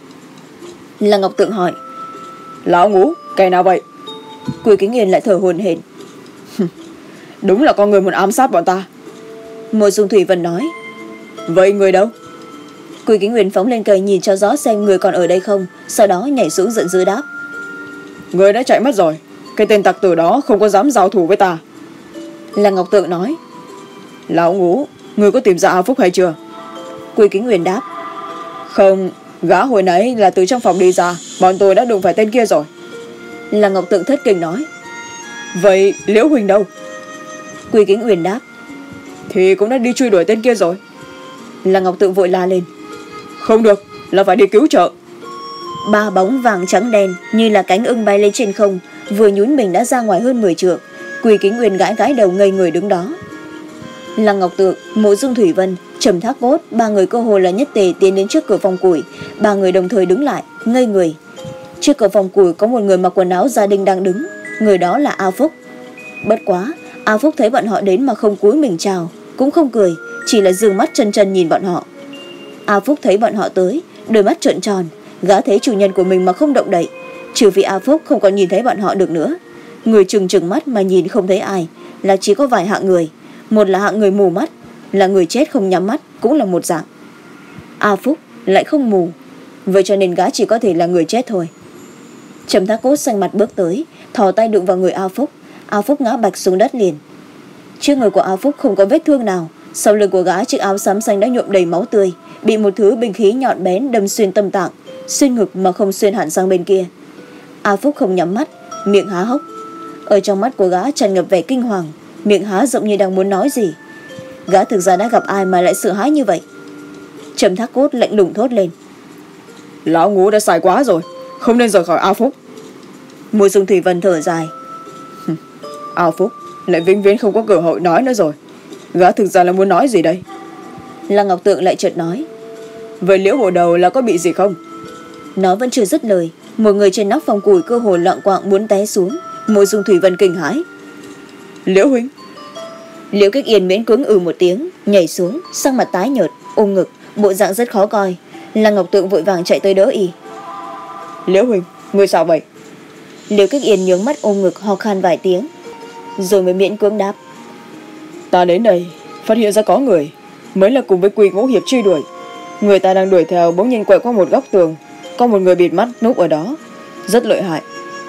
là ngọc tượng hỏi. Lão ngũ cây nào vậy? Quỳ kính yên lại thở hồn hển. Đúng là con người muốn ám sát bọn ta. Mộ dung thủy vân nói. Vậy người đâu? Quỳ kính huyền phóng lên cây nhìn cho rõ xem người còn ở đây không sau đó nhảy xuống giận dữ đáp. Người đã chạy mất rồi. Cái tên tặc tử đó không có dám giao thủ với ta. Là ngọc tượng nói. Lão ngũ người có tìm ra a phúc hay chưa? Quỳ kính huyền đáp. Không gã hồi nãy là từ trong phòng đi ra bọn tôi đã đụng phải tên kia rồi. Là ngọc tượng thất kinh nói. Vậy liễu huỳnh đâu? Quỳ kính huyền đáp. Thì cũng đã đi truy đuổi tên kia rồi. Là ngọc tượng vội la lên. Không được là phải đi cứu trợ. Ba bóng vàng trắng đen như là cánh ưng bay lên trên không vừa nhún mình đã ra ngoài hơn mười trượng. Quỳ kính nguyên gãi gãi đầu ngây người đứng đó. Lăng ngọc tượng mộ dung thủy vân trầm thác cốt ba người cơ hồ là nhất tề tiến đến trước cửa phòng củi. Ba người đồng thời đứng lại, ngây người. Trước cửa phòng củi có một người mặc quần áo gia đình đang đứng. Người đó là a phúc. Bất quá, a phúc thấy bọn họ đến mà không cúi mình chào, cũng không cười, chỉ là dừng mắt chân chân nhìn bọn họ. A phúc thấy bọn họ tới, đôi mắt trợn tròn, gã thấy chủ nhân của mình mà không động đậy. Trừ vì a phúc không còn nhìn thấy bọn họ được nữa. Người trừng trừng mắt mà nhìn không thấy ai, là chỉ có vài hạng người. Một là hạng người mù mắt là người chết không nhắm mắt cũng là một dạng. A phúc lại không mù, vậy cho nên gã chỉ có thể là người chết thôi. Trầm thác cốt xanh mặt bước tới, thò tay đụng vào người a phúc. A phúc ngã bạch xuống đất liền. Trước người của a phúc không có vết thương nào, sau lưng của gã chiếc áo xám xanh đã nhuộm đầy máu tươi, bị một thứ bình khí nhọn bén đâm xuyên tâm tạng, xuyên ngực mà không xuyên hẳn sang bên kia. A phúc không nhắm mắt, miệng há hốc. Ở trong mắt của gã tràn ngập vẻ kinh hoàng, miệng há rộng như đang muốn nói gì gã thực ra đã gặp ai mà lại sợ hãi như vậy? Trầm thác cốt lạnh lùng thốt lên. Lão ngũ đã sai quá rồi không nên rời khỏi a phúc. Mùa dung thủy vân thở dài. A phúc lại vĩnh viễn không có cơ hội nói nữa rồi. Gã thực ra là muốn nói gì đây? Lăng ngọc tượng lại chợt nói. Vậy liễu bộ đầu là có bị gì không? Nó vẫn chưa dứt lời một người trên nóc phòng củi cơ hồ loạn quạng muốn té xuống. Môi dung thủy vân kinh hãi. Liễu huynh liễu kích yên miễn cưỡng ừ một tiếng nhảy xuống sang mặt tái nhợt ôm ngực bộ dạng rất khó coi. Lăng ngọc tượng vội vàng chạy tới đỡ y. Liễu huynh người sao vậy? Liễu kích yên nhướng mắt ôm ngực ho khan vài tiếng rồi mới miễn cưỡng đáp. Ta đến đây phát hiện ra có người mới là cùng với quỳ ngũ hiệp truy đuổi. Người ta đang đuổi theo bỗng nhiên quẹo qua một góc tường có một người bịt mắt núp ở đó. Rất lợi hại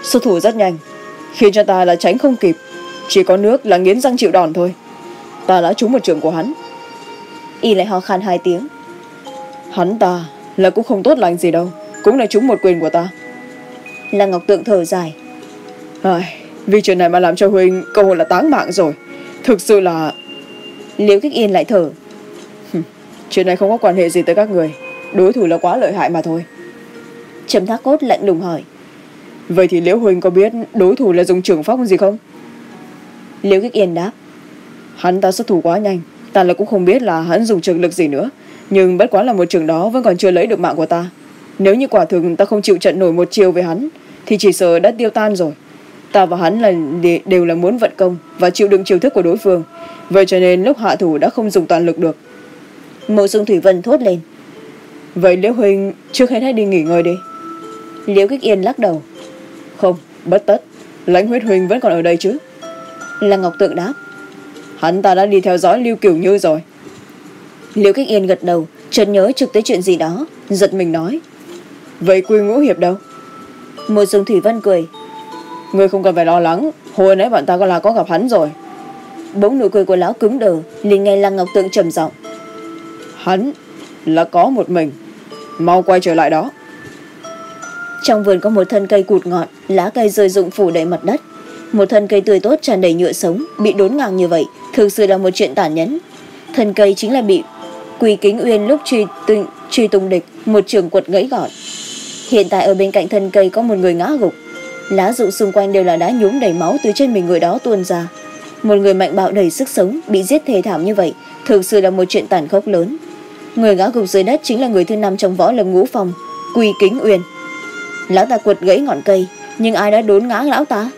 xuất thủ rất nhanh khiến cho ta là tránh không kịp. Chỉ có nước là nghiến răng chịu đòn thôi ta đã trúng một trường của hắn. Y lại ho khan hai tiếng. Hắn ta là cũng không tốt lành gì đâu cũng là trúng một quyền của ta. Là ngọc tượng thở dài. Ai, vì chuyện này mà làm cho huynh hội là táng mạng rồi. Thực sự là liễu kích yên lại thở. Chuyện này không có quan hệ gì tới các người. Đối thủ là quá lợi hại mà thôi. Trầm thác cốt lạnh lùng hỏi. Vậy thì liễu huynh có biết đối thủ là dùng trường pháp gì không? Liễu kích yên đáp hắn ta xuất thủ quá nhanh. Ta là cũng không biết là hắn dùng trường lực gì nữa. Nhưng bất quá là một trường đó vẫn còn chưa lấy được mạng của ta. Nếu như quả thực ta không chịu trận nổi một chiều với hắn, thì chỉ sợ đã tiêu tan rồi. Ta và hắn là đều là muốn vận công và chịu đựng chiêu thức của đối phương. Vậy cho nên lúc hạ thủ đã không dùng toàn lực được. Mộ dung thủy vân thốt lên. Vậy liễu huynh trước hết hãy đi nghỉ ngơi đi. Liễu kích yên lắc đầu. Không, bất tất. Lãnh huyết huynh vẫn còn ở đây chứ? Là ngọc tượng đáp hắn ta đã đi theo dõi lưu kiểu như rồi. Liễu cách yên gật đầu chợt nhớ trực tới chuyện gì đó giật mình nói. Vậy quy ngũ hiệp đâu? Một dùng thủy vân cười. Người không cần phải lo lắng hồi nãy bọn ta có là có gặp hắn rồi. Bỗng nụ cười của lão cứng đờ liền nghe lăng ngọc tượng trầm giọng. Hắn là có một mình mau quay trở lại đó. Trong vườn có một thân cây cụt ngọn lá cây rơi rụng phủ đầy mặt đất một thân cây tươi tốt tràn đầy nhựa sống bị đốn ngang như vậy thực sự là một chuyện tàn nhẫn. Thân cây chính là bị quỳ kính uyên lúc truy, tưng, truy tung địch một trường quật gãy gọn. Hiện tại ở bên cạnh thân cây có một người ngã gục. Lá rụng xung quanh đều là đá nhúm đầy máu từ trên mình người đó tuôn ra. Một người mạnh bạo đầy sức sống bị giết thê thảm như vậy thực sự là một chuyện tàn khốc lớn. Người ngã gục dưới đất chính là người thứ năm trong võ lâm ngũ phòng quỳ kính uyên. Lão ta quật gãy ngọn cây nhưng ai đã đốn ngã lão ta?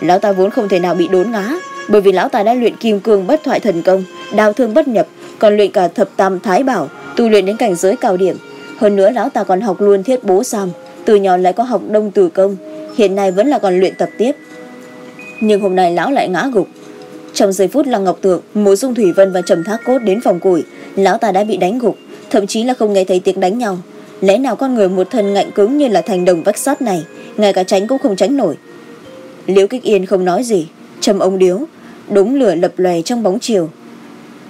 Lão ta vốn không thể nào bị đốn ngã, bởi vì lão ta đã luyện kim cương bất thoại thần công đào thương bất nhập, còn luyện cả thập tam thái bảo, tu luyện đến cảnh giới cao điểm. Hơn nữa lão ta còn học luôn thiết bố sam, từ nhỏ lại có học đông từ công, hiện nay vẫn là còn luyện tập tiếp. Nhưng hôm nay lão lại ngã gục. Trong giây phút lăng ngọc tượng, mộ dung thủy vân và trầm thác cốt đến phòng củi, lão ta đã bị đánh gục, thậm chí là không nghe thấy tiếng đánh nhau. Lẽ nào con người một thân ngạnh cứng như là thành đồng vách sắt này, ngay cả tránh cũng không tránh nổi liễu kích yên không nói gì. Trầm ông điếu đúng lửa lập lòe trong bóng chiều.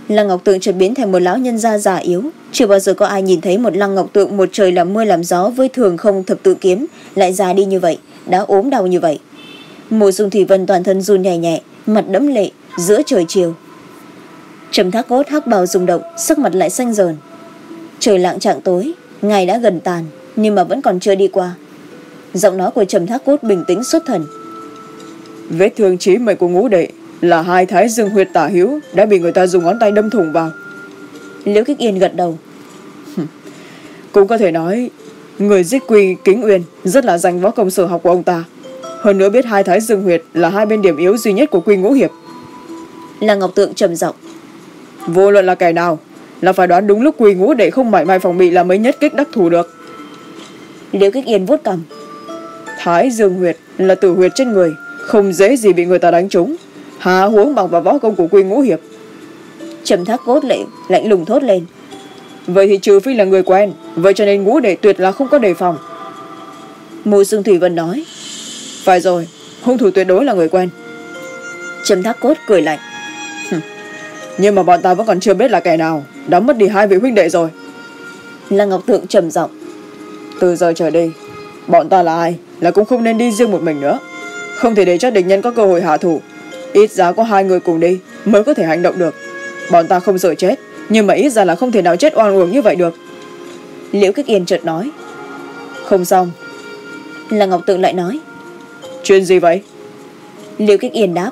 Lăng ngọc tượng chợt biến thành một lão nhân gia già yếu. Chưa bao giờ có ai nhìn thấy một lăng ngọc tượng một trời làm mưa làm gió với thường không thập tự kiếm lại già đi như vậy, đã ốm đau như vậy. Mùa dung thủy vân toàn thân run nhẹ nhẹ, mặt đẫm lệ giữa trời chiều. Trầm thác cốt hắc bào rung động, sắc mặt lại xanh rờn trời lặng trạng tối, ngày đã gần tàn, nhưng mà vẫn còn chưa đi qua. Giọng nói của trầm thác cốt bình tĩnh xuất thần vết thương chí mệnh của ngũ đệ là hai thái dương huyệt tả hiếu đã bị người ta dùng ngón tay đâm thủng vào. Liễu kích yên gật đầu. Cũng có thể nói người giết quy kính uyên rất là danh võ công sở học của ông ta. Hơn nữa biết hai thái dương huyệt là hai bên điểm yếu duy nhất của quy ngũ hiệp. Là ngọc tượng trầm giọng. Vô luận là kẻ nào là phải đoán đúng lúc quy ngũ để không mảy may phòng bị là mới nhất kích đắc thủ được. Liễu kích yên vuốt cầm thái dương huyệt là tử huyệt trên người không dễ gì bị người ta đánh trúng. Hà huống bằng vào võ công của quy ngũ hiệp. Trầm thác cốt lệ lạnh lùng thốt lên. Vậy thì trừ phi là người quen vậy cho nên ngũ đệ tuyệt là không có đề phòng. Mùa sương thủy vân nói. Phải rồi hung thủ tuyệt đối là người quen. Trầm thác cốt cười lạnh. Nhưng mà bọn ta vẫn còn chưa biết là kẻ nào đã mất đi hai vị huynh đệ rồi. Là ngọc thượng trầm giọng. Từ giờ trở đi bọn ta là ai là cũng không nên đi riêng một mình nữa không thể để cho địch nhân có cơ hội hạ thủ. Ít giá có hai người cùng đi mới có thể hành động được. Bọn ta không sợ chết nhưng mà ít ra là không thể nào chết oan uổng như vậy được. Liễu kích yên chợt nói. Không xong. Là ngọc tự lại nói. Chuyện gì vậy? Liễu kích yên đáp.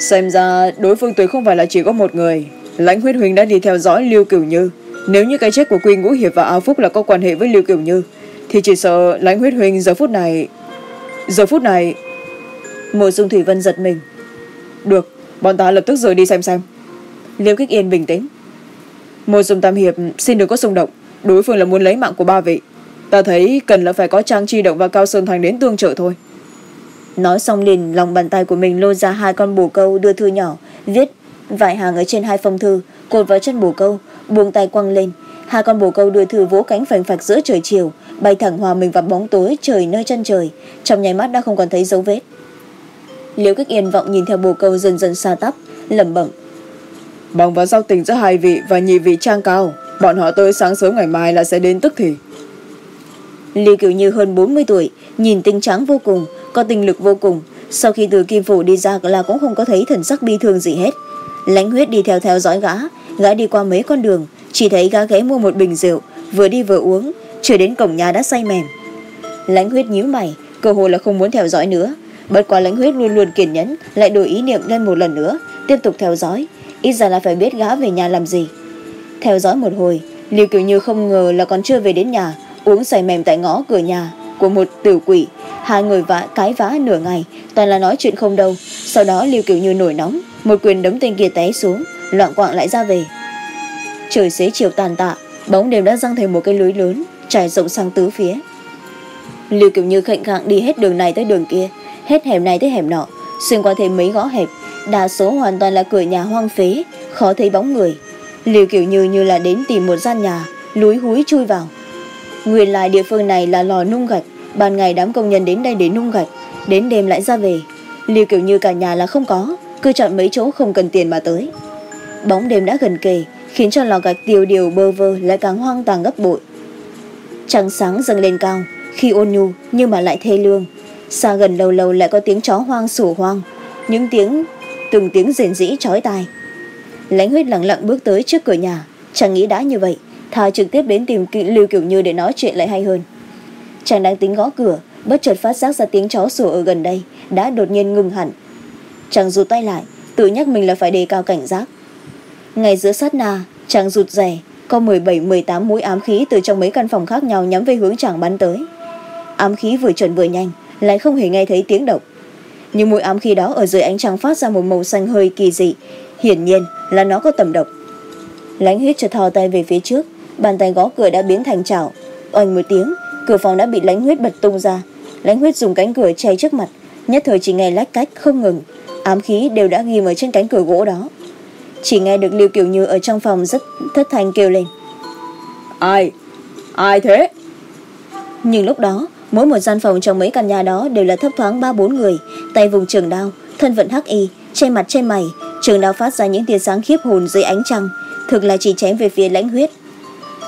Xem ra đối phương tuyệt không phải là chỉ có một người lãnh huyết huỳnh đã đi theo dõi liêu cửu như. Nếu như cái chết của quy ngũ hiệp và ao phúc là có quan hệ với liêu cửu như thì chỉ sợ lãnh huyết huỳnh giờ phút này giờ phút này mộ dung thủy vân giật mình. Được, bọn ta lập tức rời đi xem xem. Liêu kích yên bình tĩnh. Mộ dung tam hiệp xin đừng có xung động. Đối phương là muốn lấy mạng của ba vị. Ta thấy cần là phải có trang chi động và cao sơn thành đến tương trợ thôi. Nói xong liền, lòng bàn tay của mình lôi ra hai con bồ câu đưa thư nhỏ, viết vài hàng ở trên hai phong thư, cột vào chân bồ câu, buông tay quăng lên. Hai con bồ câu đưa thư vỗ cánh phành phạch giữa trời chiều, bay thẳng hòa mình vào bóng tối, trời nơi chân trời. Trong nháy mắt đã không còn thấy dấu vết liễu kích yên vọng nhìn theo bồ câu dần dần xa tắp lẩm bẩm bằng vào giao tình giữa hai vị và nhị vị trang cao bọn họ tới sáng sớm ngày mai là sẽ đến tức thì Lý Cửu Như hơn bốn mươi tuổi, nhìn tinh trắng vô cùng, có tinh lực vô cùng. Sau khi từ kim phủ đi ra là cũng không có thấy thần sắc bi thương gì hết. Lánh huyết đi theo theo dõi gã, gã đi qua mấy con đường, chỉ thấy gã ghé mua một bình rượu, vừa đi vừa uống, chưa đến cổng nhà đã say mềm. Lánh huyết nhíu mày, cơ hồ là không muốn theo dõi nữa. Bất quá lãnh huyết luôn luôn kiên nhẫn, lại đổi ý niệm lên một lần nữa, tiếp tục theo dõi. Ít ra là phải biết gã về nhà làm gì. Theo dõi một hồi, liều kiểu Như không ngờ là còn chưa về đến nhà, uống say mềm tại ngõ cửa nhà của một tiểu quỷ hai người vã cái vã nửa ngày toàn là nói chuyện không đâu sau đó liều kiểu như nổi nóng một quyền đấm tên kia té xuống loạn quạng lại ra về trời xế chiều tàn tạ bóng đêm đã răng thành một cái lưới lớn trải rộng sang tứ phía liều kiểu như khệnh khạng đi hết đường này tới đường kia hết hẻm này tới hẻm nọ. Xuyên qua thêm mấy gõ hẹp, đa số hoàn toàn là cửa nhà hoang phế, khó thấy bóng người. Liều kiểu như như là đến tìm một gian nhà, lúi húi chui vào. Nguyên lại địa phương này là lò nung gạch, ban ngày đám công nhân đến đây để nung gạch, đến đêm lại ra về. Liều kiểu như cả nhà là không có, cứ chọn mấy chỗ không cần tiền mà tới. Bóng đêm đã gần kề, khiến cho lò gạch tiêu điều bơ vơ lại càng hoang tàng gấp bội. Trăng sáng dâng lên cao, khi ôn nhu nhưng mà lại thê lương xa gần lâu lâu lại có tiếng chó hoang sủa hoang, những tiếng, từng tiếng rền rĩ chói tai. Lãnh huyết lặng lặng bước tới trước cửa nhà, chàng nghĩ đã như vậy, thà trực tiếp đến tìm lưu kiểu như để nói chuyện lại hay hơn. Chàng đang tính gõ cửa, bất chợt phát giác ra tiếng chó sủa ở gần đây đã đột nhiên ngừng hẳn. Chàng rụt tay lại, tự nhắc mình là phải đề cao cảnh giác. Ngay giữa sát na, chàng rụt rè, có mười bảy, mười tám mũi ám khí từ trong mấy căn phòng khác nhau nhắm về hướng chàng bắn tới. Ám khí vừa chuẩn vừa nhanh lại không hề nghe thấy tiếng động. Nhưng mũi ám khí đó ở dưới ánh trăng phát ra một màu xanh hơi kỳ dị. Hiển nhiên là nó có tầm độc. Lãnh huyết chợt thò tay về phía trước bàn tay gõ cửa đã biến thành chảo. Oanh một tiếng cửa phòng đã bị lãnh huyết bật tung ra. Lãnh huyết dùng cánh cửa che trước mặt nhất thời chỉ nghe lách cách không ngừng. Ám khí đều đã ghim ở trên cánh cửa gỗ đó. Chỉ nghe được lưu kiểu như ở trong phòng rất thất thanh kêu lên. Ai? Ai thế? Nhưng lúc đó mỗi một gian phòng trong mấy căn nhà đó đều là thấp thoáng ba bốn người. Tay vùng trường đao, thân vận hắc y, che mặt che mày. Trường đao phát ra những tia sáng khiếp hồn dưới ánh trăng, thực là chỉ chém về phía lãnh huyết.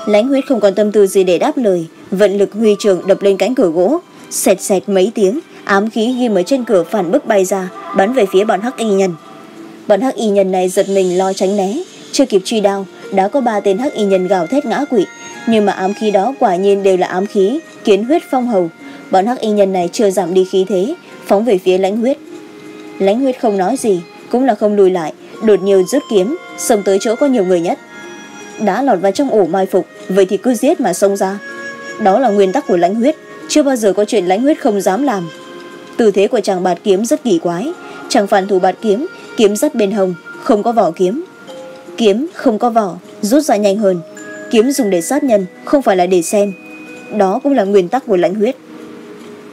Lãnh huyết không còn tâm tư gì để đáp lời, vận lực huy trường đập lên cánh cửa gỗ. Sẹt sẹt mấy tiếng, ám khí ghim ở trên cửa phản bức bay ra, bắn về phía bọn hắc y nhân. Bọn hắc y nhân này giật mình lo tránh né, chưa kịp truy đao, đã có ba tên hắc y nhân gào thét ngã quỵ nhưng mà ám khí đó quả nhiên đều là ám khí, kiến huyết phong hầu. Bọn hắc y nhân này chưa giảm đi khí thế, phóng về phía lãnh huyết. Lãnh huyết không nói gì, cũng là không lùi lại, đột nhiều rút kiếm, xông tới chỗ có nhiều người nhất. Đã lọt vào trong ổ mai phục, vậy thì cứ giết mà xông ra. Đó là nguyên tắc của lãnh huyết, chưa bao giờ có chuyện lãnh huyết không dám làm. Tư thế của chàng bạt kiếm rất kỳ quái, chàng phản thủ bạt kiếm kiếm rất bên hồng không có vỏ kiếm. Kiếm không có vỏ, rút ra nhanh hơn kiếm dùng để sát nhân không phải là để xem đó cũng là nguyên tắc của lãnh huyết.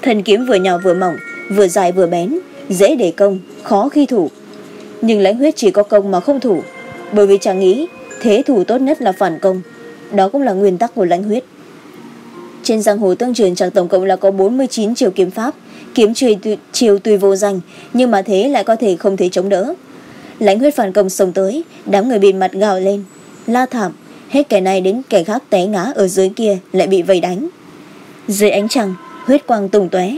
Thần kiếm vừa nhỏ vừa mỏng vừa dài vừa bén dễ để công khó khi thủ. Nhưng lãnh huyết chỉ có công mà không thủ. Bởi vì chàng nghĩ thế thủ tốt nhất là phản công. Đó cũng là nguyên tắc của lãnh huyết. Trên giang hồ tương truyền chàng tổng cộng là có bốn mươi chín chiều kiếm pháp kiếm chiều, chiều tùy vô danh nhưng mà thế lại có thể không thể chống đỡ. Lãnh huyết phản công xông tới đám người bịt mặt gào lên la thảm hết kẻ này đến kẻ khác té ngã ở dưới kia, lại bị vây đánh. Dưới ánh trăng, huyết quang tùng tóe.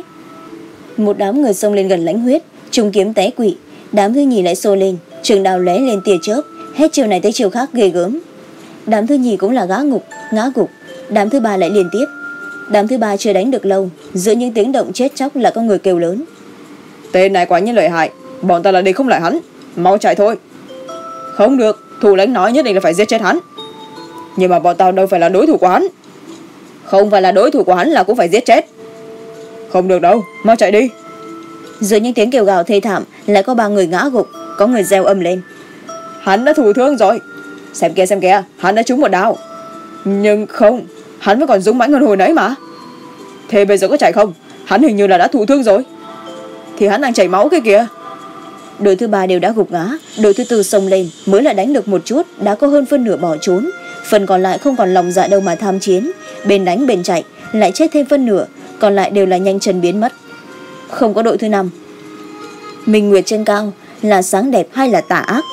Một đám người xông lên gần lãnh huyết trung kiếm té quỵ. Đám thứ nhì lại xô lên, trường đào lóe lên tia chớp. Hết chiều này tới chiều khác ghê gớm. Đám thứ nhì cũng là gã ngục, ngã gục. Đám thứ ba lại liên tiếp. Đám thứ ba chưa đánh được lâu, giữa những tiếng động chết chóc là có người kêu lớn. Tên này quá nhiên lợi hại, bọn ta là đi không lại hắn, mau chạy thôi. Không được, thủ lãnh nói nhất định là phải giết chết hắn nhưng mà bọn tao đâu phải là đối thủ của hắn. Không phải là đối thủ của hắn là cũng phải giết chết. Không được đâu mau chạy đi. Giữa những tiếng kêu gào thê thảm lại có ba người ngã gục có người reo âm lên. Hắn đã thủ thương rồi. Xem kia xem kia hắn đã trúng một đao. Nhưng không hắn vẫn còn dũng mãnh hơn hồi nãy mà. Thế bây giờ có chạy không? Hắn hình như là đã thụ thương rồi. Thì hắn đang chảy máu kia kìa. Đội thứ ba đều đã gục ngã đội thứ tư xông lên mới lại đánh được một chút đã có hơn phân nửa bỏ trốn phần còn lại không còn lòng dạ đâu mà tham chiến. Bên đánh, bên chạy, lại chết thêm phân nửa, còn lại đều là nhanh chân biến mất. Không có đội thứ năm. Minh nguyệt trên cao là sáng đẹp hay là tà ác?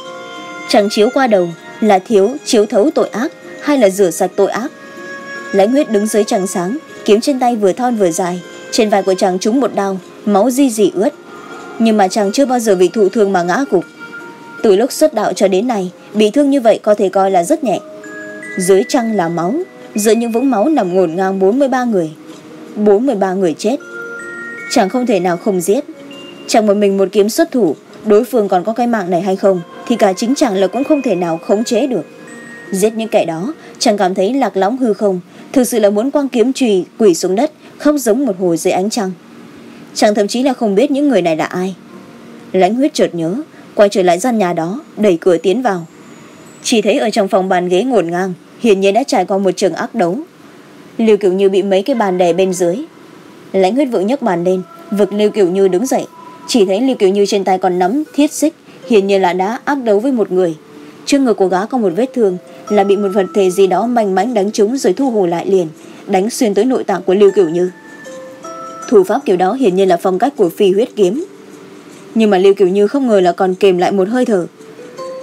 Chẳng chiếu qua đầu là thiếu, chiếu thấu tội ác hay là rửa sạch tội ác? Lãnh huyết đứng dưới trăng sáng, kiếm trên tay vừa thon vừa dài, trên vai của chàng trúng một đau máu di dị ướt. Nhưng mà chàng chưa bao giờ bị thụ thương mà ngã gục. Từ lúc xuất đạo cho đến nay, bị thương như vậy có thể coi là rất nhẹ dưới trăng là máu giữa những vũng máu nằm ngổn ngang bốn mươi ba người. bốn mươi ba người chết. Chàng không thể nào không giết. Chẳng một mình một kiếm xuất thủ, đối phương còn có cái mạng này hay không, thì cả chính chàng là cũng không thể nào khống chế được. Giết những kẻ đó, chàng cảm thấy lạc lõng hư không, thực sự là muốn quang kiếm trùy quỷ xuống đất không giống một hồi dưới ánh trăng. Chàng thậm chí là không biết những người này là ai. Lãnh huyết chợt nhớ, quay trở lại gian nhà đó, đẩy cửa tiến vào. Chỉ thấy ở trong phòng bàn ghế ngổn ngang hiển nhiên đã trải qua một trường ác đấu. Lưu kiểu như bị mấy cái bàn đè bên dưới. Lãnh huyết vội nhấc bàn lên, vực lưu kiểu như đứng dậy. Chỉ thấy lưu kiểu như trên tay còn nắm thiết xích, hiển nhiên là đã ác đấu với một người. Trước người của gã có một vết thương, là bị một vật thể gì đó manh mãnh đánh trúng rồi thu hồi lại liền, đánh xuyên tới nội tạng của lưu kiểu như. Thủ pháp kiểu đó hiển nhiên là phong cách của phi huyết kiếm. Nhưng mà lưu kiểu như không ngờ là còn kềm lại một hơi thở.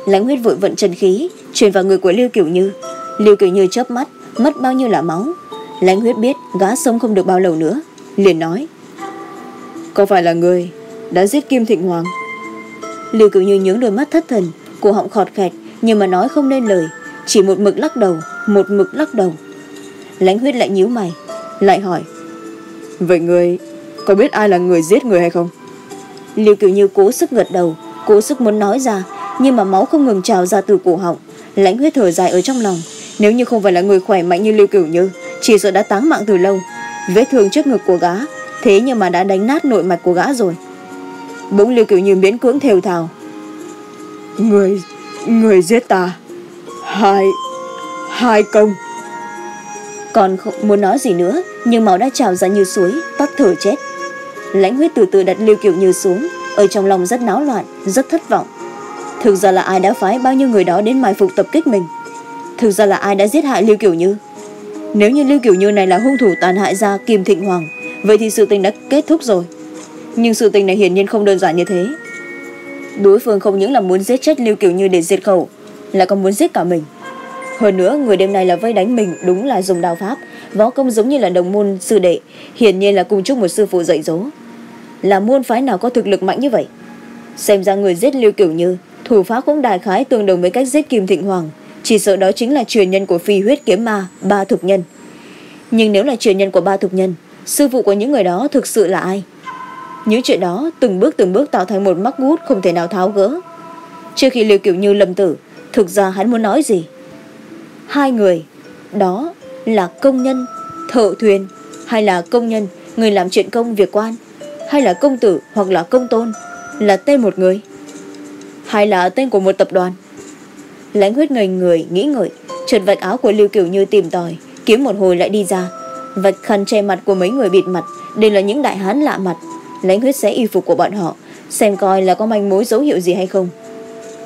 Lãnh huyết vội vận chân khí, truyền vào người của lưu kiểu như lưu cửu như chớp mắt mất bao nhiêu là máu? Lãnh huyết biết gã sống không được bao lâu nữa liền nói. Có phải là người đã giết kim thịnh hoàng? Lưu cửu như nhướng đôi mắt thất thần cổ họng khọt khẹt nhưng mà nói không nên lời chỉ một mực lắc đầu một mực lắc đầu. Lãnh huyết lại nhíu mày lại hỏi. Vậy người có biết ai là người giết người hay không? Lưu cửu như cố sức gật đầu cố sức muốn nói ra nhưng mà máu không ngừng trào ra từ cổ họng. Lãnh huyết thở dài ở trong lòng nếu như không phải là người khỏe mạnh như lưu cửu như, chỉ sợ đã táng mạng từ lâu. Vết thương trước ngực của gã, thế nhưng mà đã đánh nát nội mạch của gã rồi. Bỗng lưu cửu như miễn cưỡng thều thào. Người người giết ta. Hai hai công. Còn không muốn nói gì nữa, nhưng máu đã trào ra như suối tắt thở chết. Lãnh huyết từ từ đặt lưu Cửu như xuống, ở trong lòng rất náo loạn, rất thất vọng. Thực ra là ai đã phái bao nhiêu người đó đến mai phục tập kích mình? Thực ra là ai đã giết hại lưu kiểu như? Nếu như lưu kiểu như này là hung thủ tàn hại ra kim thịnh hoàng, vậy thì sự tình đã kết thúc rồi. Nhưng sự tình này hiển nhiên không đơn giản như thế. Đối phương không những là muốn giết chết lưu kiểu như để diệt khẩu, lại còn muốn giết cả mình. Hơn nữa, người đêm nay là vây đánh mình đúng là dùng đao pháp, võ công giống như là đồng môn sư đệ, hiển nhiên là cùng chúc một sư phụ dạy dỗ. Là môn phái nào có thực lực mạnh như vậy? Xem ra người giết lưu kiểu như, thủ pháp cũng đại khái tương đồng với cách giết kim thịnh hoàng chỉ sợ đó chính là truyền nhân của phi huyết kiếm ma, ba thục nhân. Nhưng nếu là truyền nhân của ba thục nhân, sư phụ của những người đó thực sự là ai? Những chuyện đó từng bước từng bước tạo thành một mắc gút không thể nào tháo gỡ. Trước khi liều kiểu như lầm tử, thực ra hắn muốn nói gì? Hai người, đó là công nhân, thợ thuyền, hay là công nhân, người làm chuyện công việc quan, hay là công tử hoặc là công tôn, là tên một người? Hay là tên của một tập đoàn? Lãnh huyết ngây người, nghĩ ngợi. Trượt vạch áo của lưu kiểu như tìm tòi, kiếm một hồi lại đi ra. Vạch khăn che mặt của mấy người bịt mặt, đều là những đại hán lạ mặt. Lãnh huyết xé y phục của bọn họ, xem coi là có manh mối dấu hiệu gì hay không.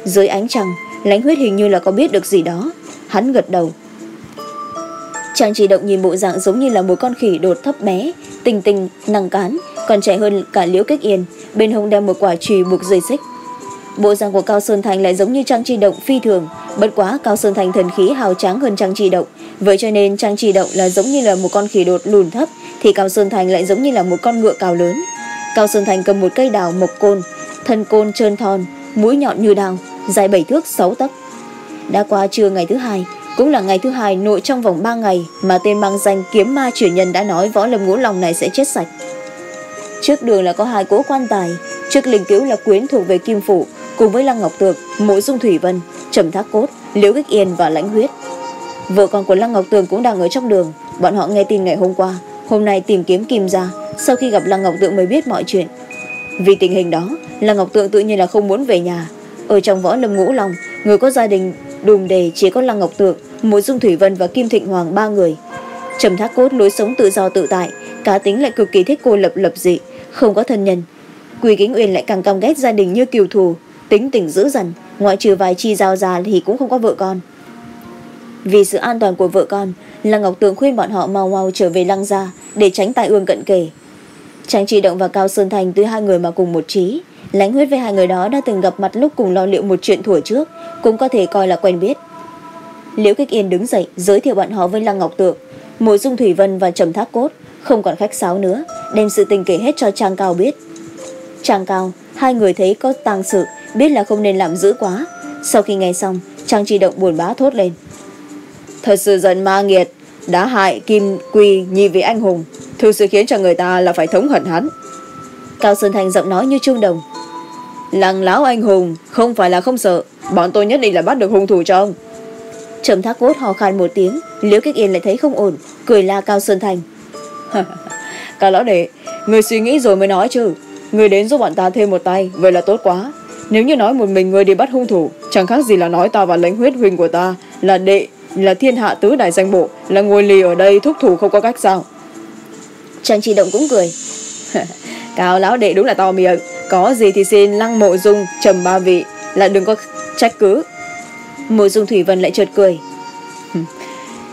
Dưới ánh trăng, lãnh huyết hình như là có biết được gì đó. Hắn gật đầu. Chàng chỉ động nhìn bộ dạng giống như là một con khỉ đột thấp bé, tình tình, năng cán, còn trẻ hơn cả liễu kích yên, bên hông đeo một quả chùy buộc dây xích bộ dạng của cao sơn thành lại giống như trang chi động phi thường. Bất quá, cao sơn thành thần khí hào tráng hơn trang chi động. Vậy cho nên trang chi động là giống như là một con khỉ đột lùn thấp, thì cao sơn thành lại giống như là một con ngựa cao lớn. Cao sơn thành cầm một cây đào mộc côn, thân côn trơn thon, mũi nhọn như đào dài bảy thước, sáu tấc. Đã qua trưa ngày thứ hai, cũng là ngày thứ hai nội trong vòng ba ngày mà tên mang danh kiếm ma chuyển nhân đã nói võ lâm ngũ lòng này sẽ chết sạch. Trước đường là có hai cỗ quan tài, trước linh cứu là quyến thuộc về kim phủ cùng với lăng ngọc tược, mộ dung thủy vân, trầm thác cốt, liễu kích yên và lãnh huyết. Vợ con của lăng ngọc tường cũng đang ở trong đường. Bọn họ nghe tin ngày hôm qua. Hôm nay tìm kiếm kim ra sau khi gặp lăng ngọc tượng mới biết mọi chuyện. Vì tình hình đó, lăng ngọc tượng tự nhiên là không muốn về nhà. Ở trong võ lâm ngũ lòng người có gia đình, đùm đề chỉ có lăng ngọc tượng mộ dung thủy vân và kim thịnh hoàng ba người. Trầm thác cốt lối sống tự do tự tại, cá tính lại cực kỳ thích cô lập lập dị, không có thân nhân. Quỳ kính uyên lại càng căm ghét gia đình như kiều thù tính tình dữ dằn, ngoại trừ vài chi giao già thì cũng không có vợ con. Vì sự an toàn của vợ con, lăng ngọc tường khuyên bọn họ mau mau trở về lăng gia để tránh tai ương cận kề. Trang tri động và cao sơn thành tuy hai người mà cùng một trí lãnh huyết với hai người đó đã từng gặp mặt lúc cùng lo liệu một chuyện thủa trước, cũng có thể coi là quen biết. Liễu kích yên đứng dậy, giới thiệu bọn họ với lăng ngọc tượng mùi dung thủy vân và trầm thác cốt, không còn khách sáo nữa, đem sự tình kể hết cho trang cao biết. Trang cao, hai người thấy có tang sự biết là không nên làm dữ quá. Sau khi nghe xong trang tri động buồn bã thốt lên. Thật sự giận ma nghiệt, đã hại kim quy nhị vị anh hùng, thực sự khiến cho người ta là phải thống hận hắn. Cao sơn thành giọng nói như trung đồng. Lăng láo anh hùng, không phải là không sợ, bọn tôi nhất định là bắt được hung thủ cho ông. Trầm thác cốt hò khan một tiếng, liễu kích yên lại thấy không ổn, cười la cao sơn thành. Cao lão đệ, người suy nghĩ rồi mới nói chứ, người đến giúp bọn ta thêm một tay, vậy là tốt quá nếu như nói một mình người đi bắt hung thủ chẳng khác gì là nói ta và lãnh huyết huynh của ta. Là đệ là thiên hạ tứ đại danh bộ là ngồi lì ở đây thúc thủ không có cách sao? Trang trị động cũng cười. cao lão đệ đúng là to miệng. Có gì thì xin lăng mộ dung trầm ba vị là đừng có trách cứ. Mộ dung thủy vân lại chợt cười.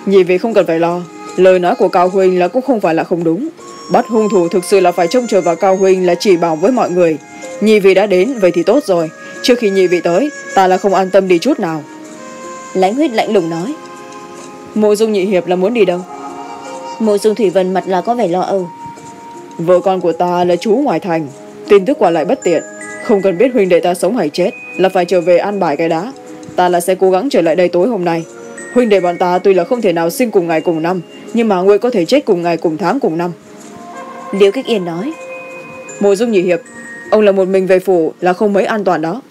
Nhị vị không cần phải lo lời nói của cao huynh là cũng không phải là không đúng bắt hung thủ thực sự là phải trông chờ vào cao huynh là chỉ bảo với mọi người. Nhị vị đã đến vậy thì tốt rồi. Trước khi nhị vị tới ta là không an tâm đi chút nào. Lãnh huyết lạnh lùng nói. Mộ dung nhị hiệp là muốn đi đâu? Mộ dung thủy vân mặt là có vẻ lo âu. Vợ con của ta là chú ngoài thành. Tin tức quả lại bất tiện. Không cần biết huynh đệ ta sống hay chết là phải trở về an bài cái đá. Ta là sẽ cố gắng trở lại đây tối hôm nay. Huynh đệ bọn ta tuy là không thể nào sinh cùng ngày cùng năm nhưng mà nguyện có thể chết cùng ngày cùng tháng cùng năm liễu kích yên nói. Mộ dung nhị hiệp ông là một mình về phủ là không mấy an toàn đó.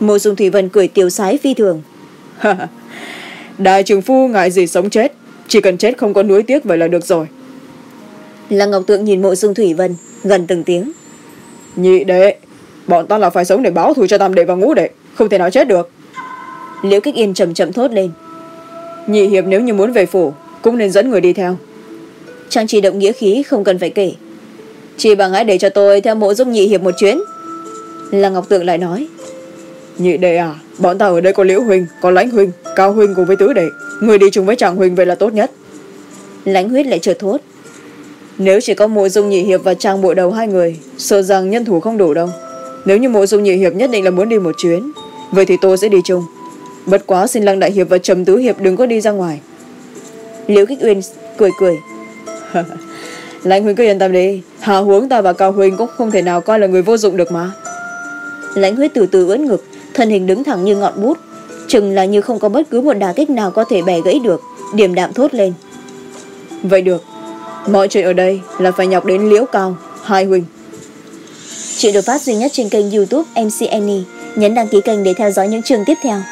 Mộ dung thủy vân cười tiêu sái phi thường. Đại trường phu ngại gì sống chết chỉ cần chết không có nuối tiếc vậy là được rồi. Lăng ngọc tượng nhìn mộ dung thủy vân gần từng tiếng. Nhị đệ bọn ta là phải sống để báo thù cho tam đệ và ngũ đệ không thể nào chết được. Liễu kích yên chậm chậm thốt lên. Nhị hiệp nếu như muốn về phủ cũng nên dẫn người đi theo trang chỉ động nghĩa khí không cần phải kể. Chỉ bằng hãy để cho tôi theo mộ dung nhị hiệp một chuyến. Là ngọc tượng lại nói nhị đệ à bọn ta ở đây có liễu huynh có lãnh huynh cao huynh cùng với tứ đệ. Người đi chung với chàng huynh vậy là tốt nhất. Lãnh huyết lại chợt thốt nếu chỉ có mộ dung nhị hiệp và trang bộ đầu hai người sợ rằng nhân thủ không đủ đâu. Nếu như mộ dung nhị hiệp nhất định là muốn đi một chuyến vậy thì tôi sẽ đi chung. Bất quá xin lăng đại hiệp và trầm tứ hiệp đừng có đi ra ngoài. Liễu kích uyên cười cười lãnh huynh cứ yên tâm đi. Hà huống ta và cao huynh cũng không thể nào coi là người vô dụng được mà. Lãnh huyết từ từ ưỡn ngực thân hình đứng thẳng như ngọn bút. Chừng là như không có bất cứ một đà kích nào có thể bẻ gãy được điềm đạm thốt lên. Vậy được. Mọi chuyện ở đây là phải nhọc đến liễu cao hai huynh chuyện được phát duy nhất trên kênh youtube mc annie nhấn đăng ký kênh để theo dõi những chương tiếp theo